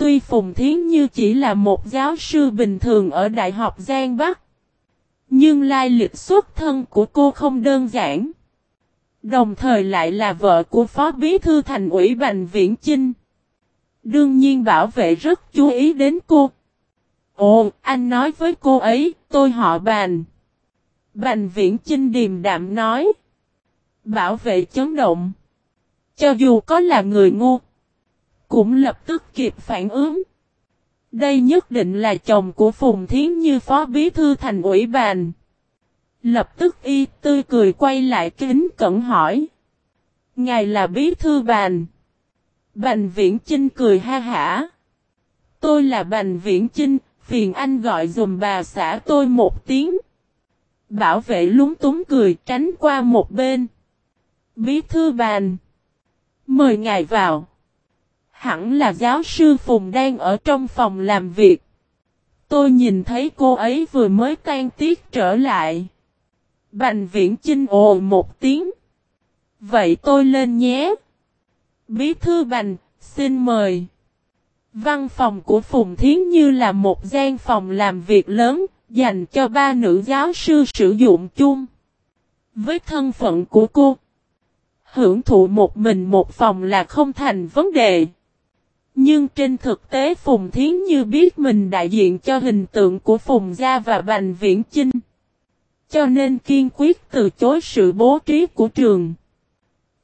Tuy Phùng Thiến Như chỉ là một giáo sư bình thường ở Đại học Giang Bắc. Nhưng lai lịch xuất thân của cô không đơn giản. Đồng thời lại là vợ của Phó Bí Thư Thành ủy Bành Viễn Chinh. Đương nhiên bảo vệ rất chú ý đến cô. Ồ, anh nói với cô ấy, tôi họ Bành. Bành Viễn Chinh điềm đạm nói. Bảo vệ chấn động. Cho dù có là người ngu, cũng lập tức kịp phản ứng. Đây nhất định là chồng của Phùng Thiến Như phó bí thư thành ủy bàn. Lập tức y tươi cười quay lại kính cẩn hỏi. Ngài là bí thư bàn. Bành viễn Trinh cười ha hả. Tôi là Bành viễn Trinh, phiền anh gọi dùm bà xã tôi một tiếng. Bảo vệ lúng túng cười tránh qua một bên. Bí thư bàn. Mời ngài vào. Hẳn là giáo sư Phùng đang ở trong phòng làm việc. Tôi nhìn thấy cô ấy vừa mới tan tiết trở lại. Bành viễn chinh ồ một tiếng. Vậy tôi lên nhé. Bí thư bành, xin mời. Văn phòng của Phùng Thiến Như là một gian phòng làm việc lớn, dành cho ba nữ giáo sư sử dụng chung. Với thân phận của cô, hưởng thụ một mình một phòng là không thành vấn đề. Nhưng trên thực tế Phùng Thiến Như biết mình đại diện cho hình tượng của Phùng Gia và Bành Viễn Chinh. Cho nên kiên quyết từ chối sự bố trí của trường.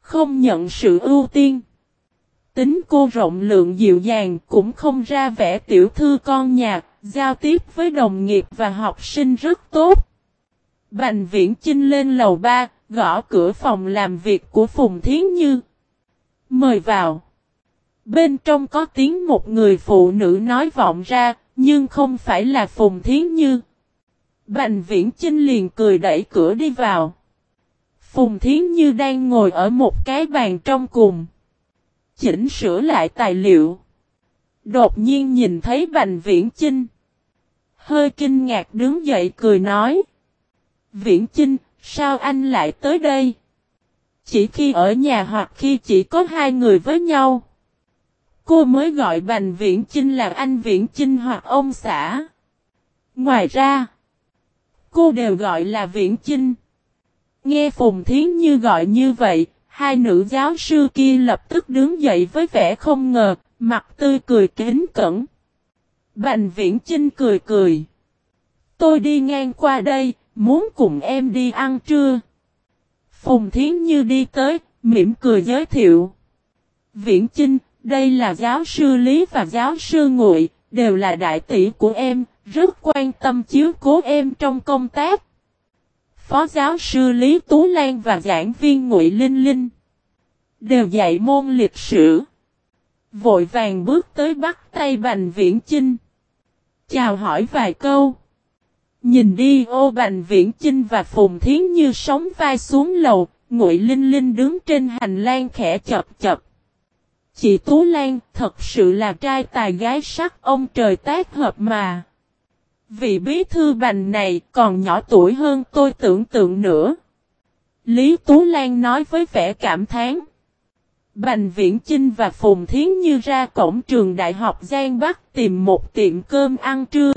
Không nhận sự ưu tiên. Tính cô rộng lượng dịu dàng cũng không ra vẻ tiểu thư con nhạc, giao tiếp với đồng nghiệp và học sinh rất tốt. Bành viễn chinh lên lầu ba, gõ cửa phòng làm việc của Phùng Thiến Như. Mời vào. Bên trong có tiếng một người phụ nữ nói vọng ra, nhưng không phải là Phùng Thiến Như. Bành viễn Chinh liền cười đẩy cửa đi vào. Phùng Thiến Như đang ngồi ở một cái bàn trong cùng. Chỉnh sửa lại tài liệu. Đột nhiên nhìn thấy Bành Viễn Chinh. Hơi kinh ngạc đứng dậy cười nói. Viễn Chinh, sao anh lại tới đây? Chỉ khi ở nhà hoặc khi chỉ có hai người với nhau. Cô mới gọi Bành Viễn Chinh là anh Viễn Chinh hoặc ông xã. Ngoài ra, cô đều gọi là Viễn Chinh. Nghe Phùng Thiến Như gọi như vậy, hai nữ giáo sư kia lập tức đứng dậy với vẻ không ngờ, mặt tươi cười kính cẩn. Bành Viễn Chinh cười cười. Tôi đi ngang qua đây, muốn cùng em đi ăn trưa. Phùng Thiến Như đi tới, mỉm cười giới thiệu. Viễn Chinh, đây là giáo sư Lý và giáo sư Ngụy, đều là đại tỷ của em, rất quan tâm chiếu cố em trong công tác. Phó giáo sư Lý Tú Lan và giảng viên Ngụy Linh Linh đều dạy môn lịch sử. Vội vàng bước tới bắt tay Bành Viễn Chinh. Chào hỏi vài câu. Nhìn đi ô Bành Viễn Chinh và Phùng Thiến Như sóng vai xuống lầu, Ngụy Linh Linh đứng trên hành lang khẽ chập chập. Chị Tú Lan thật sự là trai tài gái sắc ông trời tác hợp mà. Vị bí thư bành này còn nhỏ tuổi hơn tôi tưởng tượng nữa. Lý Tú Lan nói với vẻ cảm thán. Bành Viễn Chinh và Phùng Thiến Như ra cổng trường Đại học Giang Bắc tìm một tiệm cơm ăn trưa.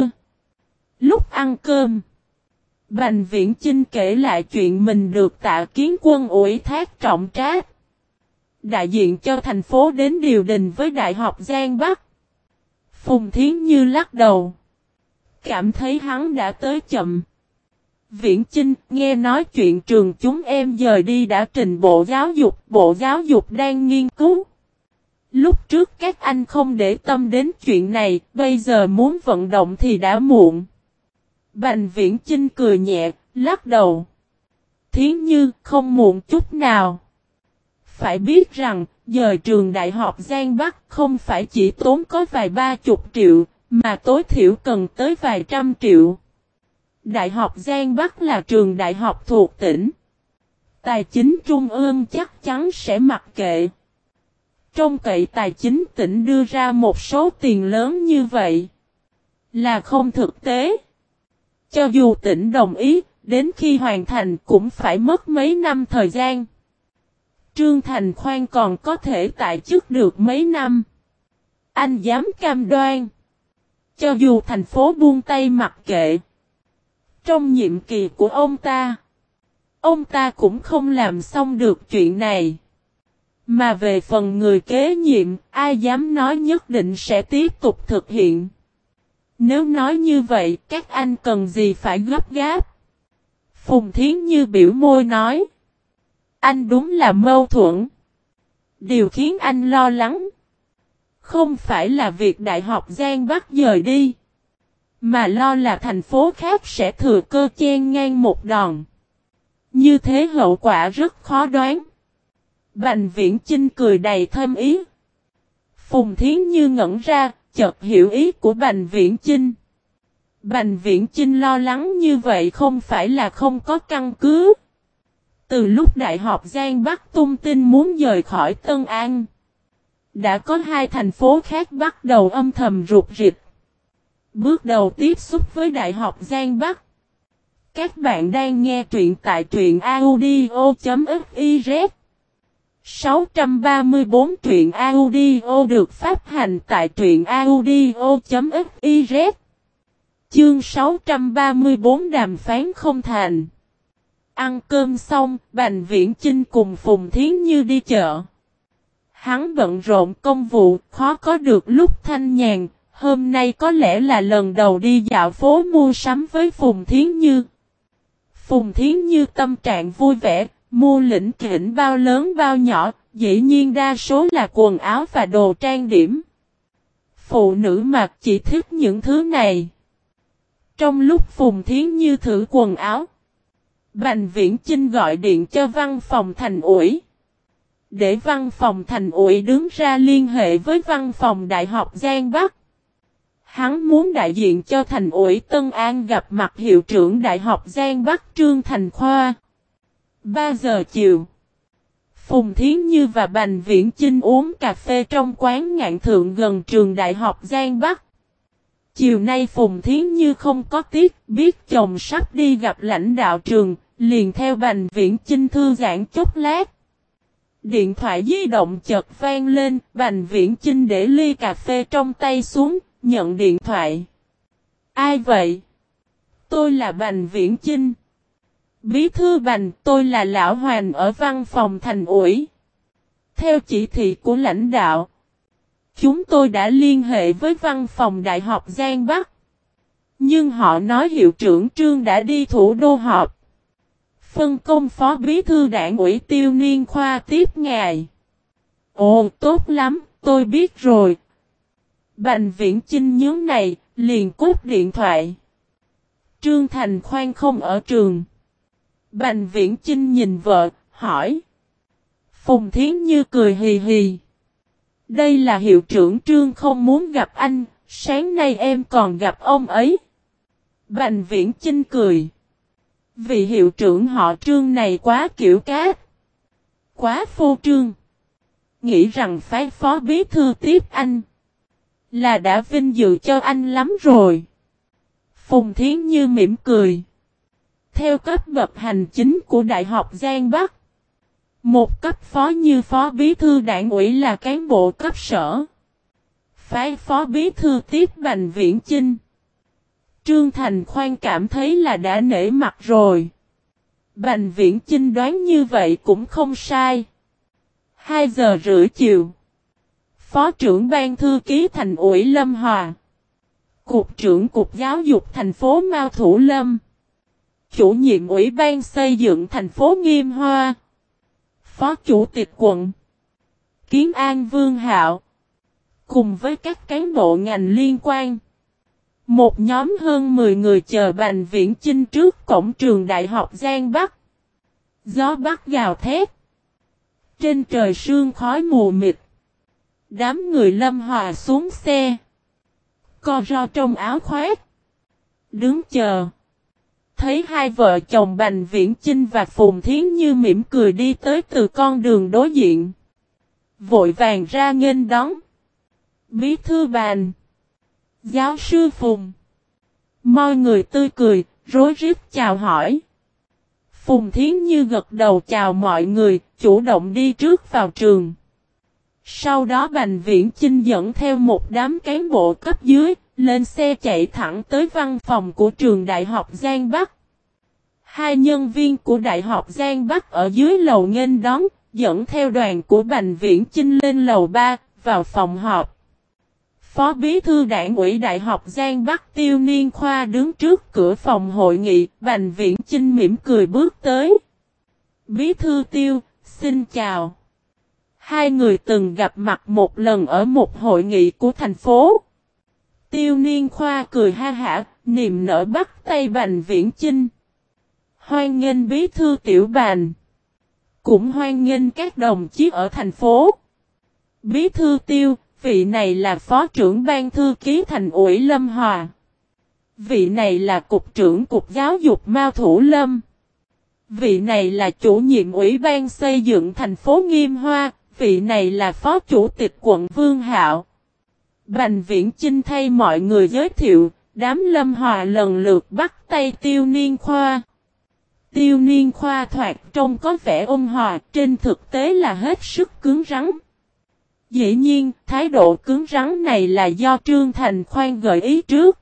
Lúc ăn cơm, Bành Viễn Chinh kể lại chuyện mình được tạ kiến quân ủy thác trọng trách đại diện cho thành phố đến điều đình với Đại học Giang Bắc. Phùng Thiến Như lắc đầu. Cảm thấy hắn đã tới chậm. Viễn Chinh nghe nói chuyện trường chúng em dời đi đã trình Bộ Giáo dục, Bộ Giáo dục đang nghiên cứu. Lúc trước các anh không để tâm đến chuyện này, bây giờ muốn vận động thì đã muộn. Bành Viễn Chinh cười nhẹ, lắc đầu. Thiến Như không muộn chút nào. Phải biết rằng, giờ trường đại học Giang Bắc không phải chỉ tốn có vài ba chục triệu, mà tối thiểu cần tới vài trăm triệu. Đại học Giang Bắc là trường đại học thuộc tỉnh. Tài chính trung ương chắc chắn sẽ mặc kệ. Trong cậy tài chính tỉnh đưa ra một số tiền lớn như vậy là không thực tế. Cho dù tỉnh đồng ý, đến khi hoàn thành cũng phải mất mấy năm thời gian. Trương Thành Khoan còn có thể tại chức được mấy năm. Anh dám cam đoan. Cho dù thành phố buông tay mặc kệ. Trong nhiệm kỳ của ông ta. Ông ta cũng không làm xong được chuyện này. Mà về phần người kế nhiệm, ai dám nói nhất định sẽ tiếp tục thực hiện. Nếu nói như vậy, các anh cần gì phải gấp gáp? Phùng Thiến Như biểu môi nói. Anh đúng là mâu thuẫn. Điều khiến anh lo lắng. Không phải là việc Đại học Giang Bắc dời đi. Mà lo là thành phố khác sẽ thừa cơ chen ngang một đòn. Như thế hậu quả rất khó đoán. Bành viễn Chinh cười đầy thâm ý. Phùng Thiến Như ngẩn ra, chợt hiểu ý của Bành Viễn Chinh. Bành Viễn Chinh lo lắng như vậy không phải là không có căn cứ. Từ lúc Đại học Giang Bắc tung tin muốn rời khỏi Tân An, đã có hai thành phố khác bắt đầu âm thầm rụt rịch. Bước đầu tiếp xúc với Đại học Giang Bắc. Các bạn đang nghe truyện tại truyện audio.fiz 634 truyện audio được phát hành tại truyện audio.fiz Chương 634 đàm phán không thành Ăn cơm xong, Bành Viễn Chinh cùng Phùng Thiến Như đi chợ. Hắn bận rộn công vụ, khó có được lúc thanh nhàn, hôm nay có lẽ là lần đầu đi dạo phố mua sắm với Phùng Thiến Như. Phùng Thiến Như tâm trạng vui vẻ, mua lĩnh kỉnh bao lớn bao nhỏ, dĩ nhiên đa số là quần áo và đồ trang điểm. Phụ nữ mặc chỉ thích những thứ này. Trong lúc Phùng Thiến Như thử quần áo, Bành Viễn Chinh gọi điện cho văn phòng thành ủi. Để văn phòng thành ủi đứng ra liên hệ với văn phòng Đại học Giang Bắc. Hắn muốn đại diện cho thành ủi Tân An gặp mặt hiệu trưởng Đại học Giang Bắc Trương Thành Khoa. 3 giờ chiều. Phùng Thiến Như và Bành Viễn Chinh uống cà phê trong quán ngạn thượng gần trường Đại học Giang Bắc. Chiều nay Phùng Thiến Như không có tiếc biết chồng sắp đi gặp lãnh đạo trường, liền theo Bành Viễn Chinh thư giãn chút lát. Điện thoại di động chợt vang lên, Bành Viễn Chinh để ly cà phê trong tay xuống, nhận điện thoại. Ai vậy? Tôi là Bành Viễn Chinh. Bí thư Bành, tôi là Lão Hoàng ở văn phòng thành ủi. Theo chỉ thị của lãnh đạo, chúng tôi đã liên hệ với văn phòng Đại học Giang Bắc. Nhưng họ nói hiệu trưởng trương đã đi thủ đô họp. Phân công phó bí thư đảng ủy tiêu niên khoa tiếp ngài. Ồ, tốt lắm, tôi biết rồi. Bành viễn chinh nhớ này, liền cút điện thoại. Trương Thành Khoan không ở trường. Bành viễn chinh nhìn vợ, hỏi. Phùng Thiến Như cười hì hì. Đây là hiệu trưởng Trương không muốn gặp anh, sáng nay em còn gặp ông ấy. Bành viễn chinh cười. Vị hiệu trưởng họ Trương này quá kiểu cát. Quá phô trương. Nghĩ rằng phái phó bí thư tiếp anh. Là đã vinh dự cho anh lắm rồi. Phùng Thiến Như mỉm cười. Theo cấp bậc hành chính của Đại học Giang Bắc. Một cấp phó như phó bí thư đảng ủy là cán bộ cấp sở. Phái phó bí thư tiếp Bành Viễn Chinh. Trương Thành Khoan cảm thấy là đã nể mặt rồi. Bành Viễn Chinh đoán như vậy cũng không sai. 2 giờ rưỡi chiều. Phó trưởng ban thư ký thành ủy Lâm Hòa. Cục trưởng Cục Giáo dục thành phố Mao Thủ Lâm. Chủ nhiệm Ủy ban xây dựng thành phố Nghiêm Hoa. Phó Chủ tịch quận. Kiến An Vương Hạo. Cùng với các cán bộ ngành liên quan. Một nhóm hơn 10 người chờ Bành Viễn Chinh trước cổng trường Đại học Giang Bắc. Gió bắc gào thét. Trên trời sương khói mù mịt. Đám người lâm hòa xuống xe. Co ro trong áo khoét. Đứng chờ. Thấy hai vợ chồng Bành Viễn Chinh và Phùng Thiến Như mỉm cười đi tới từ con đường đối diện. Vội vàng ra nghênh đón. Bí thư bàn. Giáo sư Phùng. Mọi người tươi cười, rối rít chào hỏi. Phùng Thiến Như gật đầu chào mọi người, chủ động đi trước vào trường. Sau đó Bành Viễn Chinh dẫn theo một đám cán bộ cấp dưới, lên xe chạy thẳng tới văn phòng của trường Đại học Giang Bắc. Hai nhân viên của Đại học Giang Bắc ở dưới lầu nghênh đón, dẫn theo đoàn của Bành Viễn Chinh lên lầu 3, vào phòng họp. Phó Bí thư Đảng ủy Đại học Giang Bắc Tiêu Niên Khoa đứng trước cửa phòng hội nghị, Bành Viễn Chinh mỉm cười bước tới. Bí thư Tiêu, xin chào. Hai người từng gặp mặt một lần ở một hội nghị của thành phố. Tiêu Niên Khoa cười ha hả, niềm nở bắt tay Bành Viễn Chinh. Hoan nghênh Bí thư Tiểu bàn, Cũng hoan nghênh các đồng chí ở thành phố. Bí thư Tiêu, vị này là phó trưởng ban thư ký thành ủy Lâm Hòa. Vị này là cục trưởng cục giáo dục Mao Thủ Lâm. Vị này là chủ nhiệm ủy ban xây dựng thành phố Nghiêm Hoa, vị này là phó chủ tịch quận Vương Hạo. Bành viễn Chinh thay mọi người giới thiệu, đám lâm hòa lần lượt bắt tay tiêu niên khoa. Tiêu niên khoa thoạt trông có vẻ ôn hòa, trên thực tế là hết sức cứng rắn. Dĩ nhiên, thái độ cứng rắn này là do Trương Thành Khoan gợi ý trước.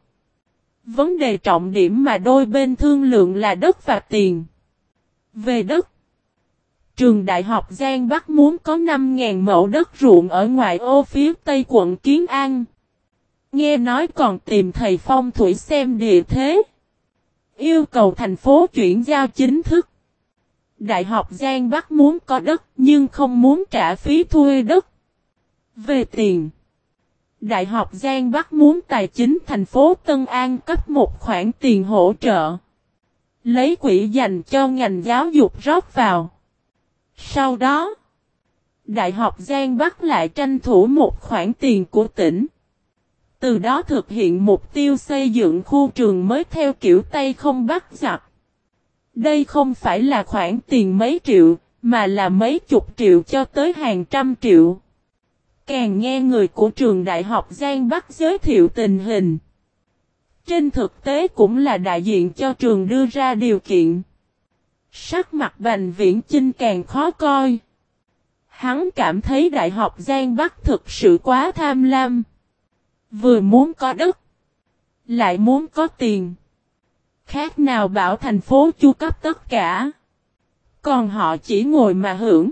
Vấn đề trọng điểm mà đôi bên thương lượng là đất và tiền. Về đất, trường đại học Giang Bắc muốn có 5.000 mẫu đất ruộng ở ngoài ô phía tây quận Kiến An. Nghe nói còn tìm thầy phong thủy xem địa thế. Yêu cầu thành phố chuyển giao chính thức. Đại học Giang Bắc muốn có đất nhưng không muốn trả phí thuê đất. Về tiền. Đại học Giang Bắc muốn tài chính thành phố Tân An cấp một khoản tiền hỗ trợ. Lấy quỹ dành cho ngành giáo dục rót vào. Sau đó, Đại học Giang Bắc lại tranh thủ một khoản tiền của tỉnh. Từ đó thực hiện mục tiêu xây dựng khu trường mới theo kiểu Tây không bắt giặc. Đây không phải là khoản tiền mấy triệu, mà là mấy chục triệu cho tới hàng trăm triệu. Càng nghe người của trường Đại học Giang Bắc giới thiệu tình hình. Trên thực tế cũng là đại diện cho trường đưa ra điều kiện. Sắc mặt Bành Viễn Chinh càng khó coi. Hắn cảm thấy Đại học Giang Bắc thực sự quá tham lam. Vừa muốn có đất, lại muốn có tiền. Khác nào bảo thành phố chu cấp tất cả. Còn họ chỉ ngồi mà hưởng.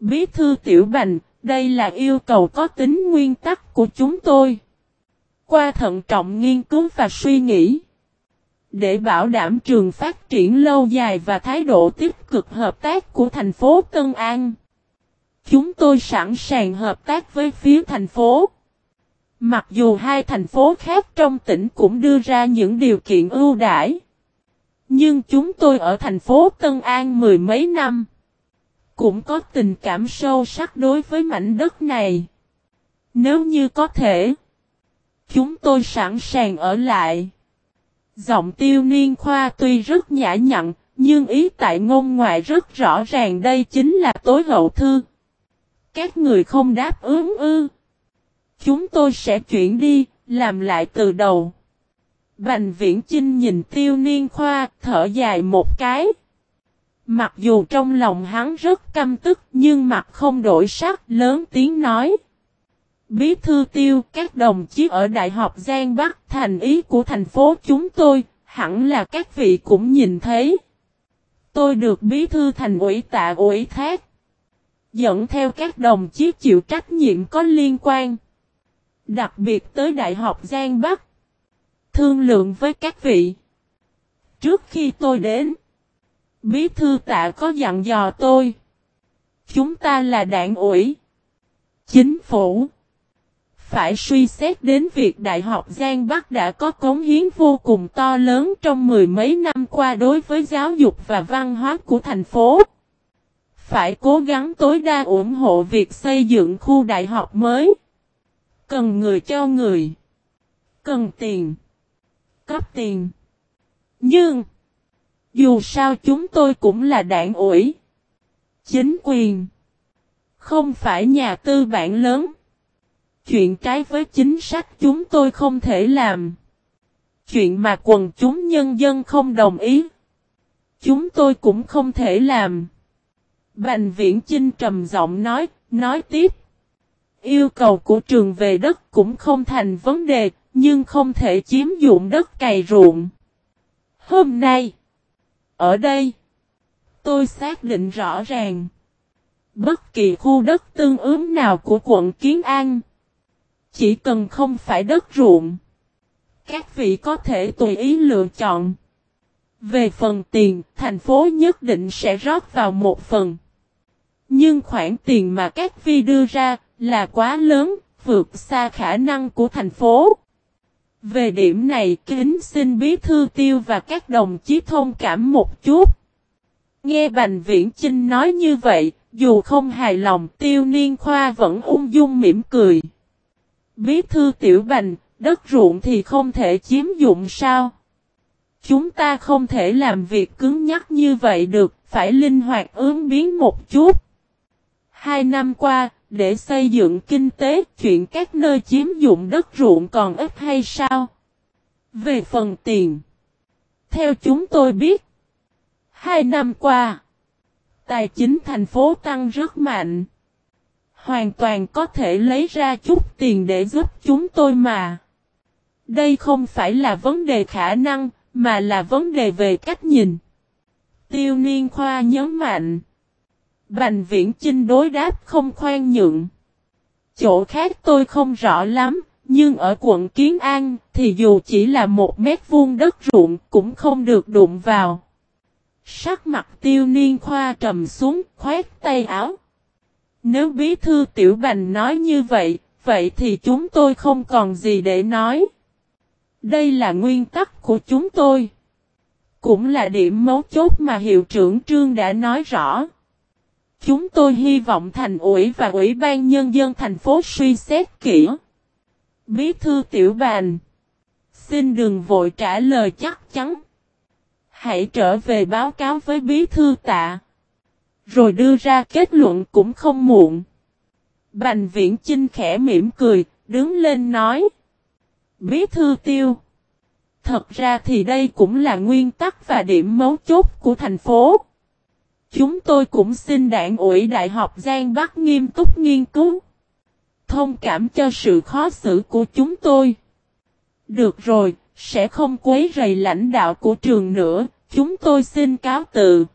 Bí thư Tiểu Bành, đây là yêu cầu có tính nguyên tắc của chúng tôi. Qua thận trọng nghiên cứu và suy nghĩ. Để bảo đảm trường phát triển lâu dài và thái độ tích cực hợp tác của thành phố Tân An. Chúng tôi sẵn sàng hợp tác với phía thành phố. Mặc dù hai thành phố khác trong tỉnh cũng đưa ra những điều kiện ưu đãi. Nhưng chúng tôi ở thành phố Tân An mười mấy năm. Cũng có tình cảm sâu sắc đối với mảnh đất này. Nếu như có thể. Chúng tôi sẵn sàng ở lại. Giọng tiêu niên khoa tuy rất nhã nhặn. Nhưng ý tại ngôn ngoại rất rõ ràng đây chính là tối hậu thư. Các người không đáp ứng ư. Chúng tôi sẽ chuyển đi, làm lại từ đầu. Bành viễn Trinh nhìn tiêu niên khoa, thở dài một cái. Mặc dù trong lòng hắn rất căm tức nhưng mặt không đổi sắc lớn tiếng nói. Bí thư tiêu các đồng chí ở Đại học Giang Bắc thành ý của thành phố chúng tôi, hẳn là các vị cũng nhìn thấy. Tôi được bí thư thành ủy tạ ủy thác. Dẫn theo các đồng chí chịu trách nhiệm có liên quan. Đặc biệt tới Đại học Giang Bắc. Thương lượng với các vị. Trước khi tôi đến. Bí thư tạ có dặn dò tôi. Chúng ta là đảng ủy. Chính phủ. Phải suy xét đến việc Đại học Giang Bắc đã có cống hiến vô cùng to lớn trong mười mấy năm qua đối với giáo dục và văn hóa của thành phố. Phải cố gắng tối đa ủng hộ việc xây dựng khu đại học mới. Cần người cho người. Cần tiền. Cấp tiền. Nhưng. Dù sao chúng tôi cũng là đảng ủi. Chính quyền. Không phải nhà tư bản lớn. Chuyện trái với chính sách chúng tôi không thể làm. Chuyện mà quần chúng nhân dân không đồng ý. Chúng tôi cũng không thể làm. Bành viễn Chinh trầm giọng nói, nói tiếp. Yêu cầu của trường về đất cũng không thành vấn đề, nhưng không thể chiếm dụng đất cày ruộng. Hôm nay, ở đây, tôi xác định rõ ràng. Bất kỳ khu đất tương ứng nào của quận Kiến An, chỉ cần không phải đất ruộng, các vị có thể tùy ý lựa chọn. Về phần tiền, thành phố nhất định sẽ rót vào một phần. Nhưng khoản tiền mà các vị đưa ra là quá lớn, vượt xa khả năng của thành phố. Về điểm này kính xin bí thư tiêu và các đồng chí thông cảm một chút. Nghe Bành Viễn Chinh nói như vậy, dù không hài lòng tiêu niên khoa vẫn ung dung mỉm cười. Bí thư tiểu bành, đất ruộng thì không thể chiếm dụng sao? Chúng ta không thể làm việc cứng nhắc như vậy được, phải linh hoạt ứng biến một chút. Hai năm qua, để xây dựng kinh tế, chuyện các nơi chiếm dụng đất ruộng còn ít hay sao? Về phần tiền, theo chúng tôi biết, hai năm qua, tài chính thành phố tăng rất mạnh. Hoàn toàn có thể lấy ra chút tiền để giúp chúng tôi mà. Đây không phải là vấn đề khả năng, mà là vấn đề về cách nhìn. Tiêu Niên Khoa nhấn mạnh. Bành viễn Trinh đối đáp không khoan nhượng. Chỗ khác tôi không rõ lắm, nhưng ở quận Kiến An thì dù chỉ là một mét vuông đất ruộng cũng không được đụng vào. Sắc mặt tiêu niên khoa trầm xuống khoét tay áo. Nếu bí thư tiểu bành nói như vậy, vậy thì chúng tôi không còn gì để nói. Đây là nguyên tắc của chúng tôi. Cũng là điểm mấu chốt mà hiệu trưởng trương đã nói rõ. Chúng tôi hy vọng thành ủy và ủy ban nhân dân thành phố suy xét kỹ. Bí thư tiểu bàn. Xin đừng vội trả lời chắc chắn. Hãy trở về báo cáo với bí thư tạ. Rồi đưa ra kết luận cũng không muộn. Bành viễn Chinh khẽ mỉm cười, đứng lên nói. Bí thư tiêu. Thật ra thì đây cũng là nguyên tắc và điểm mấu chốt của thành phố. Chúng tôi cũng xin đảng ủy Đại học Giang Bắc nghiêm túc nghiên cứu. Thông cảm cho sự khó xử của chúng tôi. Được rồi, sẽ không quấy rầy lãnh đạo của trường nữa, chúng tôi xin cáo từ.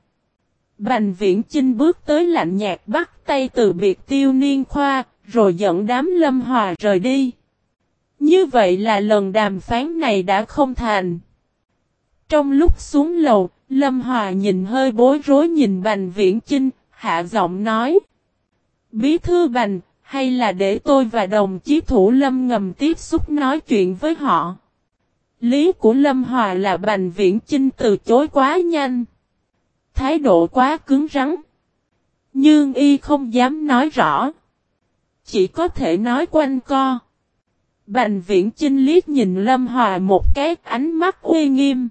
Bành viễn Chinh bước tới lạnh nhạt bắt tay từ biệt tiêu niên khoa, rồi dẫn đám lâm hòa rời đi. Như vậy là lần đàm phán này đã không thành. Trong lúc xuống lầu, Lâm Hòa nhìn hơi bối rối nhìn Bành Viễn Chinh, hạ giọng nói. Bí thư Bành, hay là để tôi và đồng chí Thủ Lâm ngầm tiếp xúc nói chuyện với họ? Lý của Lâm Hòa là Bành Viễn Chinh từ chối quá nhanh. Thái độ quá cứng rắn. Nhưng y không dám nói rõ. Chỉ có thể nói quanh co. Bành viễn chinh liếc nhìn Lâm Hòa một cái ánh mắt uy nghiêm.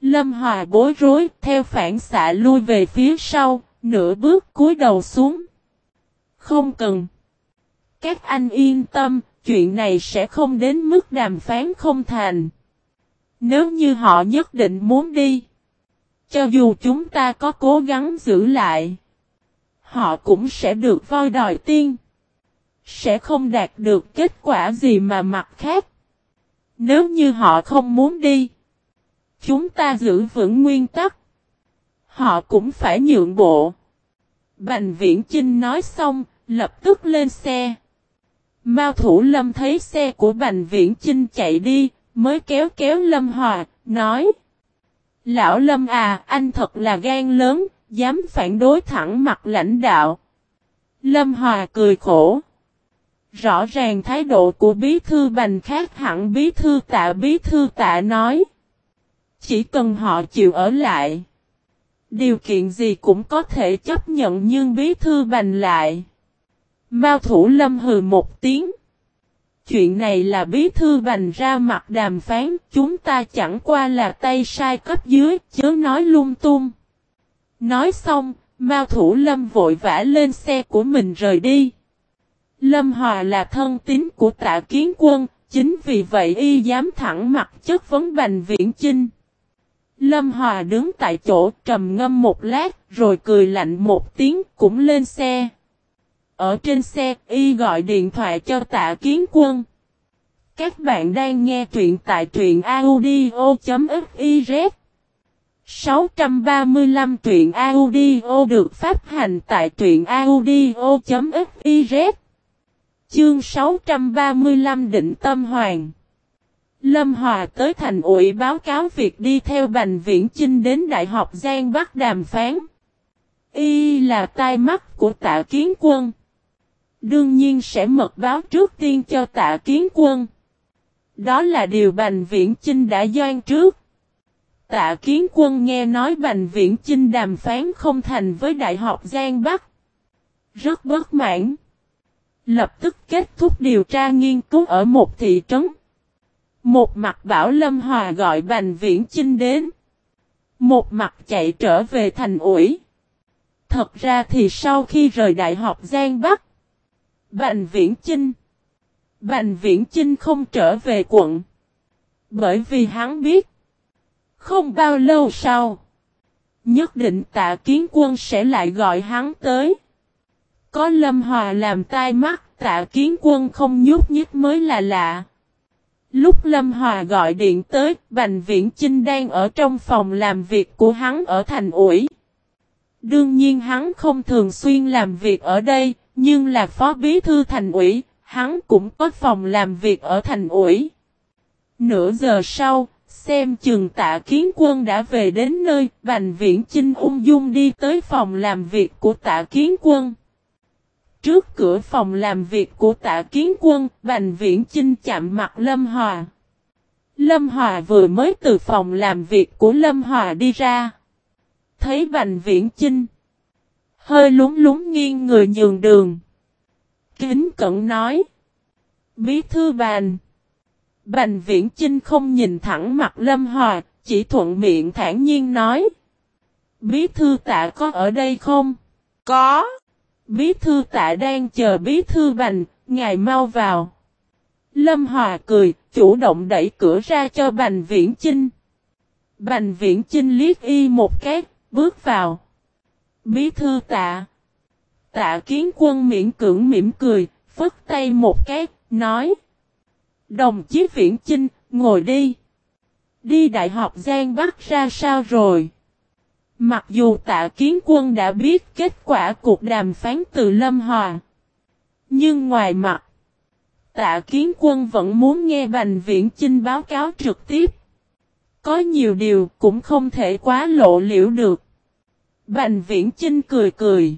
Lâm Hòa bối rối theo phản xạ lui về phía sau, nửa bước cúi đầu xuống. Không cần. Các anh yên tâm, chuyện này sẽ không đến mức đàm phán không thành. Nếu như họ nhất định muốn đi. Cho dù chúng ta có cố gắng giữ lại. Họ cũng sẽ được voi đòi tiên. Sẽ không đạt được kết quả gì mà mặt khác. Nếu như họ không muốn đi. Chúng ta giữ vững nguyên tắc. Họ cũng phải nhượng bộ. Bành viễn Chinh nói xong, lập tức lên xe. Mao Thủ Lâm thấy xe của Bành Viễn Chinh chạy đi, mới kéo kéo Lâm Hòa, nói. Lão Lâm à, anh thật là gan lớn, dám phản đối thẳng mặt lãnh đạo. Lâm Hòa cười khổ. Rõ ràng thái độ của bí thư bành khác hẳn bí thư tạ bí thư tạ nói. Chỉ cần họ chịu ở lại. Điều kiện gì cũng có thể chấp nhận nhưng bí thư bành lại. Mao thủ lâm hừ một tiếng. Chuyện này là bí thư bành ra mặt đàm phán, chúng ta chẳng qua là tay sai cấp dưới, chớ nói lung tung. Nói xong, Mao thủ lâm vội vã lên xe của mình rời đi. Lâm Hòa là thân tín của tạ kiến quân, chính vì vậy y dám thẳng mặt chất vấn Bành Viễn Chinh. Lâm Hòa đứng tại chỗ trầm ngâm một lát rồi cười lạnh một tiếng cũng lên xe ở trên xe, y gọi điện thoại cho tạ kiến quân. Các bạn đang nghe truyện tại truyện audio.fiz 635 truyện audio được phát hành tại truyện audio.fiz Chương 635 Định Tâm Hoàng Lâm Hòa tới thành ủy báo cáo việc đi theo Bành Viễn Chinh đến Đại học Giang Bắc đàm phán. Y là tai mắt của tạ kiến quân. Đương nhiên sẽ mật báo trước tiên cho tạ kiến quân. Đó là điều Bành Viễn Chinh đã doan trước. Tạ kiến quân nghe nói Bành Viễn Chinh đàm phán không thành với Đại học Giang Bắc. Rất bất mãn. Lập tức kết thúc điều tra nghiên cứu ở một thị trấn. Một mặt bảo Lâm Hòa gọi Bành Viễn Chinh đến. Một mặt chạy trở về thành ủi. Thật ra thì sau khi rời Đại học Giang Bắc. Bành Viễn Chinh. Bành Viễn Chinh không trở về quận. Bởi vì hắn biết. Không bao lâu sau. Nhất định tạ kiến quân sẽ lại gọi hắn tới. Có Lâm Hòa làm tai mắt tạ kiến quân không nhúc nhích mới là lạ. Lúc Lâm Hòa gọi điện tới, Bành Viễn Chinh đang ở trong phòng làm việc của hắn ở thành ủi. Đương nhiên hắn không thường xuyên làm việc ở đây, nhưng là phó bí thư thành ủy, hắn cũng có phòng làm việc ở thành ủy. Nửa giờ sau, xem chừng tạ kiến quân đã về đến nơi, Bành Viễn Chinh ung dung đi tới phòng làm việc của tạ kiến quân. Trước cửa phòng làm việc của tạ kiến quân, Bành Viễn Chinh chạm mặt Lâm Hòa. Lâm Hòa vừa mới từ phòng làm việc của Lâm Hòa đi ra. Thấy Bành Viễn Chinh. Hơi lúng lúng nghiêng người nhường đường. Kính cẩn nói. Bí thư bàn. Bành Viễn Chinh không nhìn thẳng mặt Lâm Hòa, chỉ thuận miệng thản nhiên nói. Bí thư tạ có ở đây không? Có. Bí thư tạ đang chờ bí thư bành, ngài mau vào. Lâm Hòa cười, chủ động đẩy cửa ra cho Bành Viễn Chinh. Bành Viễn Chinh liếc y một cái, bước vào. Bí thư tạ. Tạ kiến quân miễn cưỡng mỉm cười, phất tay một cái, nói. Đồng chí Viễn Chinh, ngồi đi. Đi Đại học Giang Bắc ra sao rồi? Mặc dù tạ kiến quân đã biết kết quả cuộc đàm phán từ Lâm Hòa. Nhưng ngoài mặt, tạ kiến quân vẫn muốn nghe Bành Viễn Chinh báo cáo trực tiếp. Có nhiều điều cũng không thể quá lộ liễu được. Bành Viễn Chinh cười cười.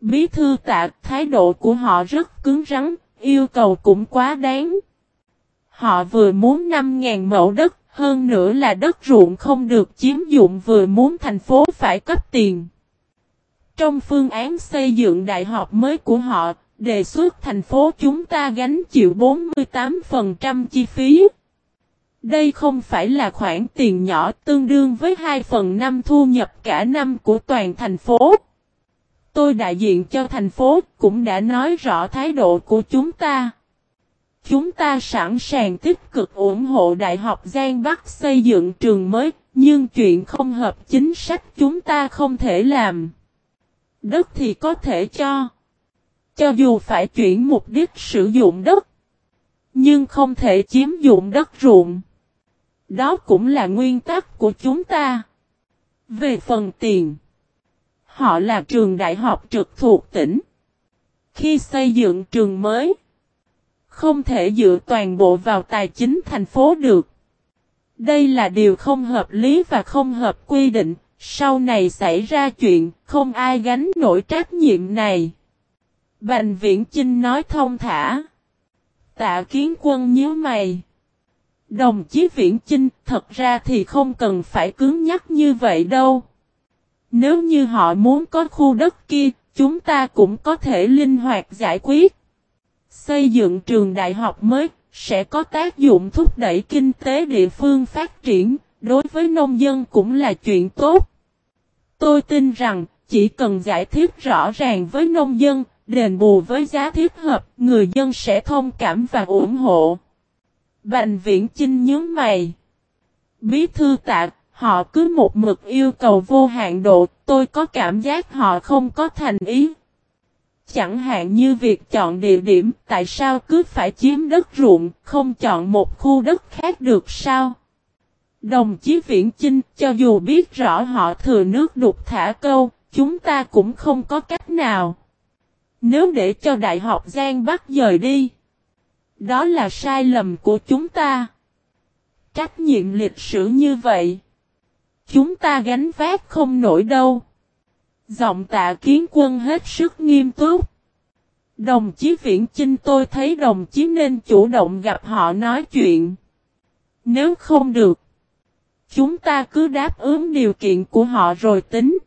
Bí thư tạ thái độ của họ rất cứng rắn, yêu cầu cũng quá đáng. Họ vừa muốn 5.000 mẫu đất, hơn nữa là đất ruộng không được chiếm dụng vừa muốn thành phố phải cấp tiền. Trong phương án xây dựng đại học mới của họ, đề xuất thành phố chúng ta gánh chịu 48% chi phí. Đây không phải là khoản tiền nhỏ tương đương với 2 phần 5 thu nhập cả năm của toàn thành phố. Tôi đại diện cho thành phố cũng đã nói rõ thái độ của chúng ta. Chúng ta sẵn sàng tích cực ủng hộ Đại học Giang Bắc xây dựng trường mới, nhưng chuyện không hợp chính sách chúng ta không thể làm. Đất thì có thể cho. Cho dù phải chuyển mục đích sử dụng đất, nhưng không thể chiếm dụng đất ruộng. Đó cũng là nguyên tắc của chúng ta. Về phần tiền, họ là trường đại học trực thuộc tỉnh. Khi xây dựng trường mới, không thể dựa toàn bộ vào tài chính thành phố được. Đây là điều không hợp lý và không hợp quy định, sau này xảy ra chuyện, không ai gánh nổi trách nhiệm này. Bành viễn Chinh nói thông thả. Tạ kiến quân nhớ mày. Đồng chí Viễn Chinh thật ra thì không cần phải cứng nhắc như vậy đâu. Nếu như họ muốn có khu đất kia, chúng ta cũng có thể linh hoạt giải quyết. Xây dựng trường đại học mới sẽ có tác dụng thúc đẩy kinh tế địa phương phát triển, đối với nông dân cũng là chuyện tốt. Tôi tin rằng, chỉ cần giải thích rõ ràng với nông dân, đền bù với giá thiết hợp, người dân sẽ thông cảm và ủng hộ. Bành viễn Chinh nhớ mày. Bí thư tạ, họ cứ một mực yêu cầu vô hạn độ, tôi có cảm giác họ không có thành ý. Chẳng hạn như việc chọn địa điểm, tại sao cứ phải chiếm đất ruộng, không chọn một khu đất khác được sao? Đồng chí Viễn Chinh, cho dù biết rõ họ thừa nước đục thả câu, chúng ta cũng không có cách nào. Nếu để cho Đại học Giang Bắc dời đi, đó là sai lầm của chúng ta. Trách nhiệm lịch sử như vậy, chúng ta gánh vác không nổi đâu. Giọng tạ kiến quân hết sức nghiêm túc. Đồng chí Viễn Chinh tôi thấy đồng chí nên chủ động gặp họ nói chuyện. Nếu không được, chúng ta cứ đáp ứng điều kiện của họ rồi tính.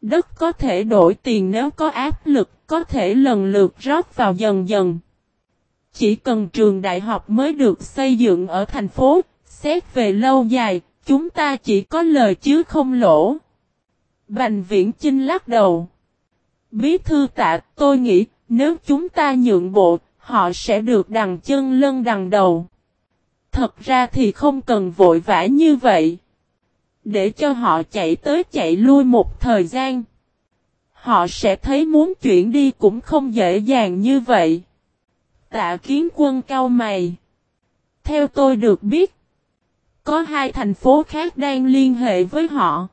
Đất có thể đổi tiền nếu có áp lực, có thể lần lượt rót vào dần dần. Chỉ cần trường đại học mới được xây dựng ở thành phố, xét về lâu dài, chúng ta chỉ có lời chứ không lỗ. Bành viễn Chinh lắc đầu. Bí thư tạ, tôi nghĩ, nếu chúng ta nhượng bộ, họ sẽ được đằng chân lân đằng đầu. Thật ra thì không cần vội vã như vậy. Để cho họ chạy tới chạy lui một thời gian. Họ sẽ thấy muốn chuyển đi cũng không dễ dàng như vậy. Tạ kiến quân cao mày. Theo tôi được biết, có hai thành phố khác đang liên hệ với họ.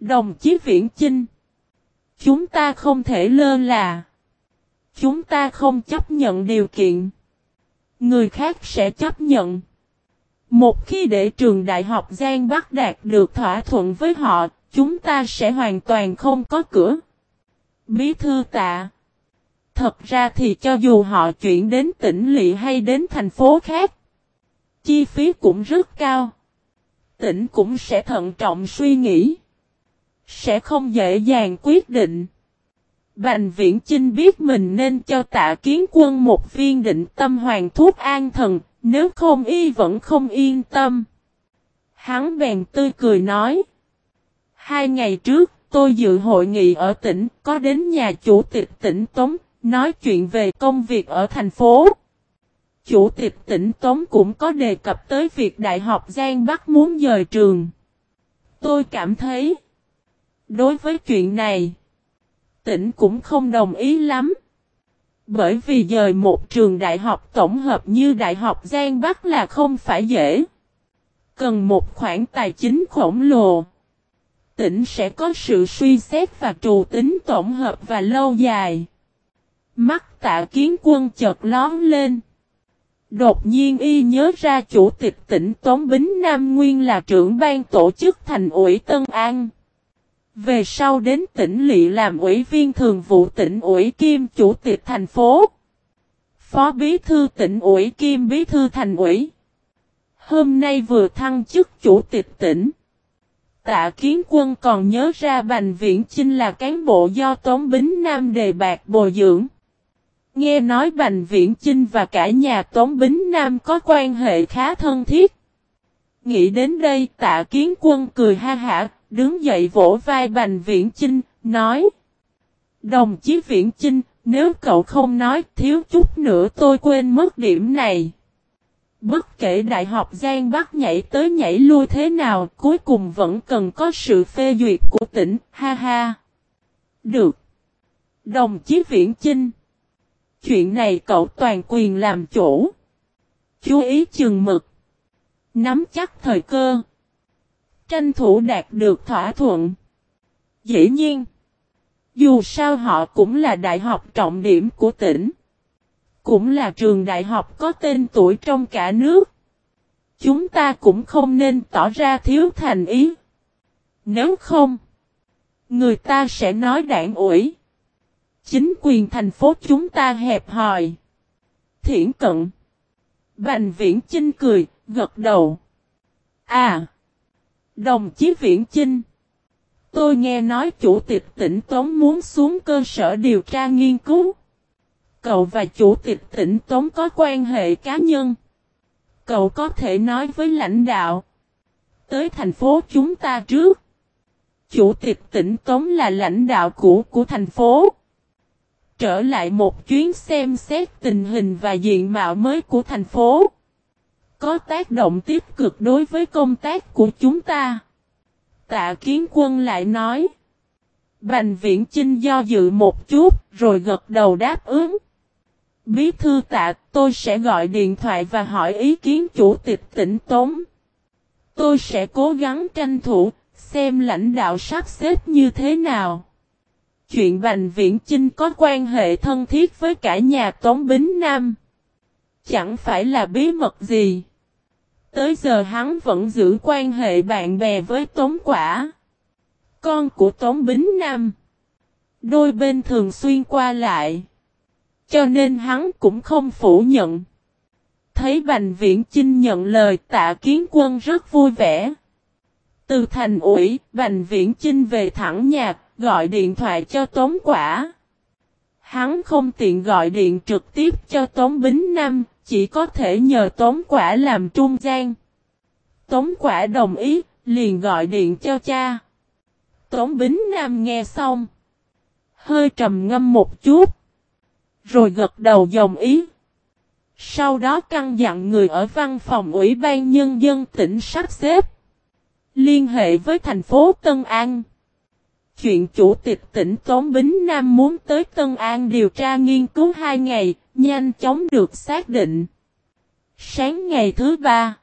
Đồng chí Viễn Chinh. Chúng ta không thể lơ là. Chúng ta không chấp nhận điều kiện. Người khác sẽ chấp nhận. Một khi để trường đại học Giang Bắc đạt được thỏa thuận với họ, chúng ta sẽ hoàn toàn không có cửa. Bí thư tạ. Thật ra thì cho dù họ chuyển đến tỉnh lỵ hay đến thành phố khác, chi phí cũng rất cao. Tỉnh cũng sẽ thận trọng suy nghĩ. Sẽ không dễ dàng quyết định. Bành viễn Chinh biết mình nên cho tạ kiến quân một viên định tâm hoàng thuốc an thần, nếu không y vẫn không yên tâm. Hắn bèn tươi cười nói. Hai ngày trước, tôi dự hội nghị ở tỉnh, có đến nhà chủ tịch tỉnh Tống, nói chuyện về công việc ở thành phố. Chủ tịch tỉnh Tống cũng có đề cập tới việc Đại học Giang Bắc muốn dời trường. Tôi cảm thấy, đối với chuyện này, tỉnh cũng không đồng ý lắm. Bởi vì dời một trường đại học tổng hợp như Đại học Giang Bắc là không phải dễ. Cần một khoản tài chính khổng lồ. Tỉnh sẽ có sự suy xét và trù tính tổng hợp và lâu dài. Mắt tạ kiến quân chợt lón lên. Đột nhiên y nhớ ra chủ tịch tỉnh Tống Bính Nam Nguyên là trưởng ban tổ chức thành ủy Tân An. Về sau đến tỉnh lị làm ủy viên thường vụ tỉnh ủy kim chủ tịch thành phố. Phó bí thư tỉnh ủy kim bí thư thành ủy. Hôm nay vừa thăng chức chủ tịch tỉnh. Tạ Kiến Quân còn nhớ ra Bành Viễn Chinh là cán bộ do Tống Bính Nam đề bạc bồi dưỡng. Nghe nói Bành Viễn Chinh và cả nhà Tống Bính Nam có quan hệ khá thân thiết. Nghĩ đến đây tạ kiến quân cười ha hả, đứng dậy vỗ vai Bành Viễn Chinh, nói. Đồng chí Viễn Chinh, nếu cậu không nói thiếu chút nữa tôi quên mất điểm này. Bất kể Đại học Giang Bắc nhảy tới nhảy lui thế nào, cuối cùng vẫn cần có sự phê duyệt của tỉnh, ha ha. Được. Đồng chí Viễn Chinh. Chuyện này cậu toàn quyền làm chủ. Chú ý chừng mực. Nắm chắc thời cơ. Tranh thủ đạt được thỏa thuận. Dĩ nhiên. Dù sao họ cũng là đại học trọng điểm của tỉnh. Cũng là trường đại học có tên tuổi trong cả nước. Chúng ta cũng không nên tỏ ra thiếu thành ý. Nếu không, người ta sẽ nói đảng ủi. Chính quyền thành phố chúng ta hẹp hòi. Thiển cận. Bành viễn Chinh cười, gật đầu. À! Đồng chí Viễn Chinh. Tôi nghe nói chủ tịch tỉnh Tống muốn xuống cơ sở điều tra nghiên cứu. Cậu và chủ tịch tỉnh Tống có quan hệ cá nhân. Cậu có thể nói với lãnh đạo. Tới thành phố chúng ta trước. Chủ tịch tỉnh Tống là lãnh đạo cũ của thành phố. Trở lại một chuyến xem xét tình hình và diện mạo mới của thành phố. Có tác động tích cực đối với công tác của chúng ta. Tạ kiến quân lại nói. Bành viễn Chinh do dự một chút, rồi gật đầu đáp ứng. Bí thư tạ, tôi sẽ gọi điện thoại và hỏi ý kiến chủ tịch tỉnh Tống. Tôi sẽ cố gắng tranh thủ, xem lãnh đạo sắp xếp như thế nào. Chuyện Bành Viễn Chinh có quan hệ thân thiết với cả nhà Tống Bính Nam. Chẳng phải là bí mật gì. Tới giờ hắn vẫn giữ quan hệ bạn bè với Tống Quả. Con của Tống Bính Nam. Đôi bên thường xuyên qua lại. Cho nên hắn cũng không phủ nhận. Thấy Bành Viễn Chinh nhận lời tạ kiến quân rất vui vẻ. Từ thành ủi, Bành Viễn Chinh về thẳng nhà, gọi điện thoại cho Tống Quả. Hắn không tiện gọi điện trực tiếp cho Tống Bính Nam, chỉ có thể nhờ Tống Quả làm trung gian. Tống Quả đồng ý, liền gọi điện cho cha. Tống Bính Nam nghe xong. Hơi trầm ngâm một chút. Rồi gật đầu đồng ý. Sau đó căn dặn người ở văn phòng Ủy ban Nhân dân tỉnh sắp xếp. Liên hệ với thành phố Tân An. Chuyện chủ tịch tỉnh Tống Bính Nam muốn tới Tân An điều tra nghiên cứu hai ngày, nhanh chóng được xác định. Sáng ngày thứ ba,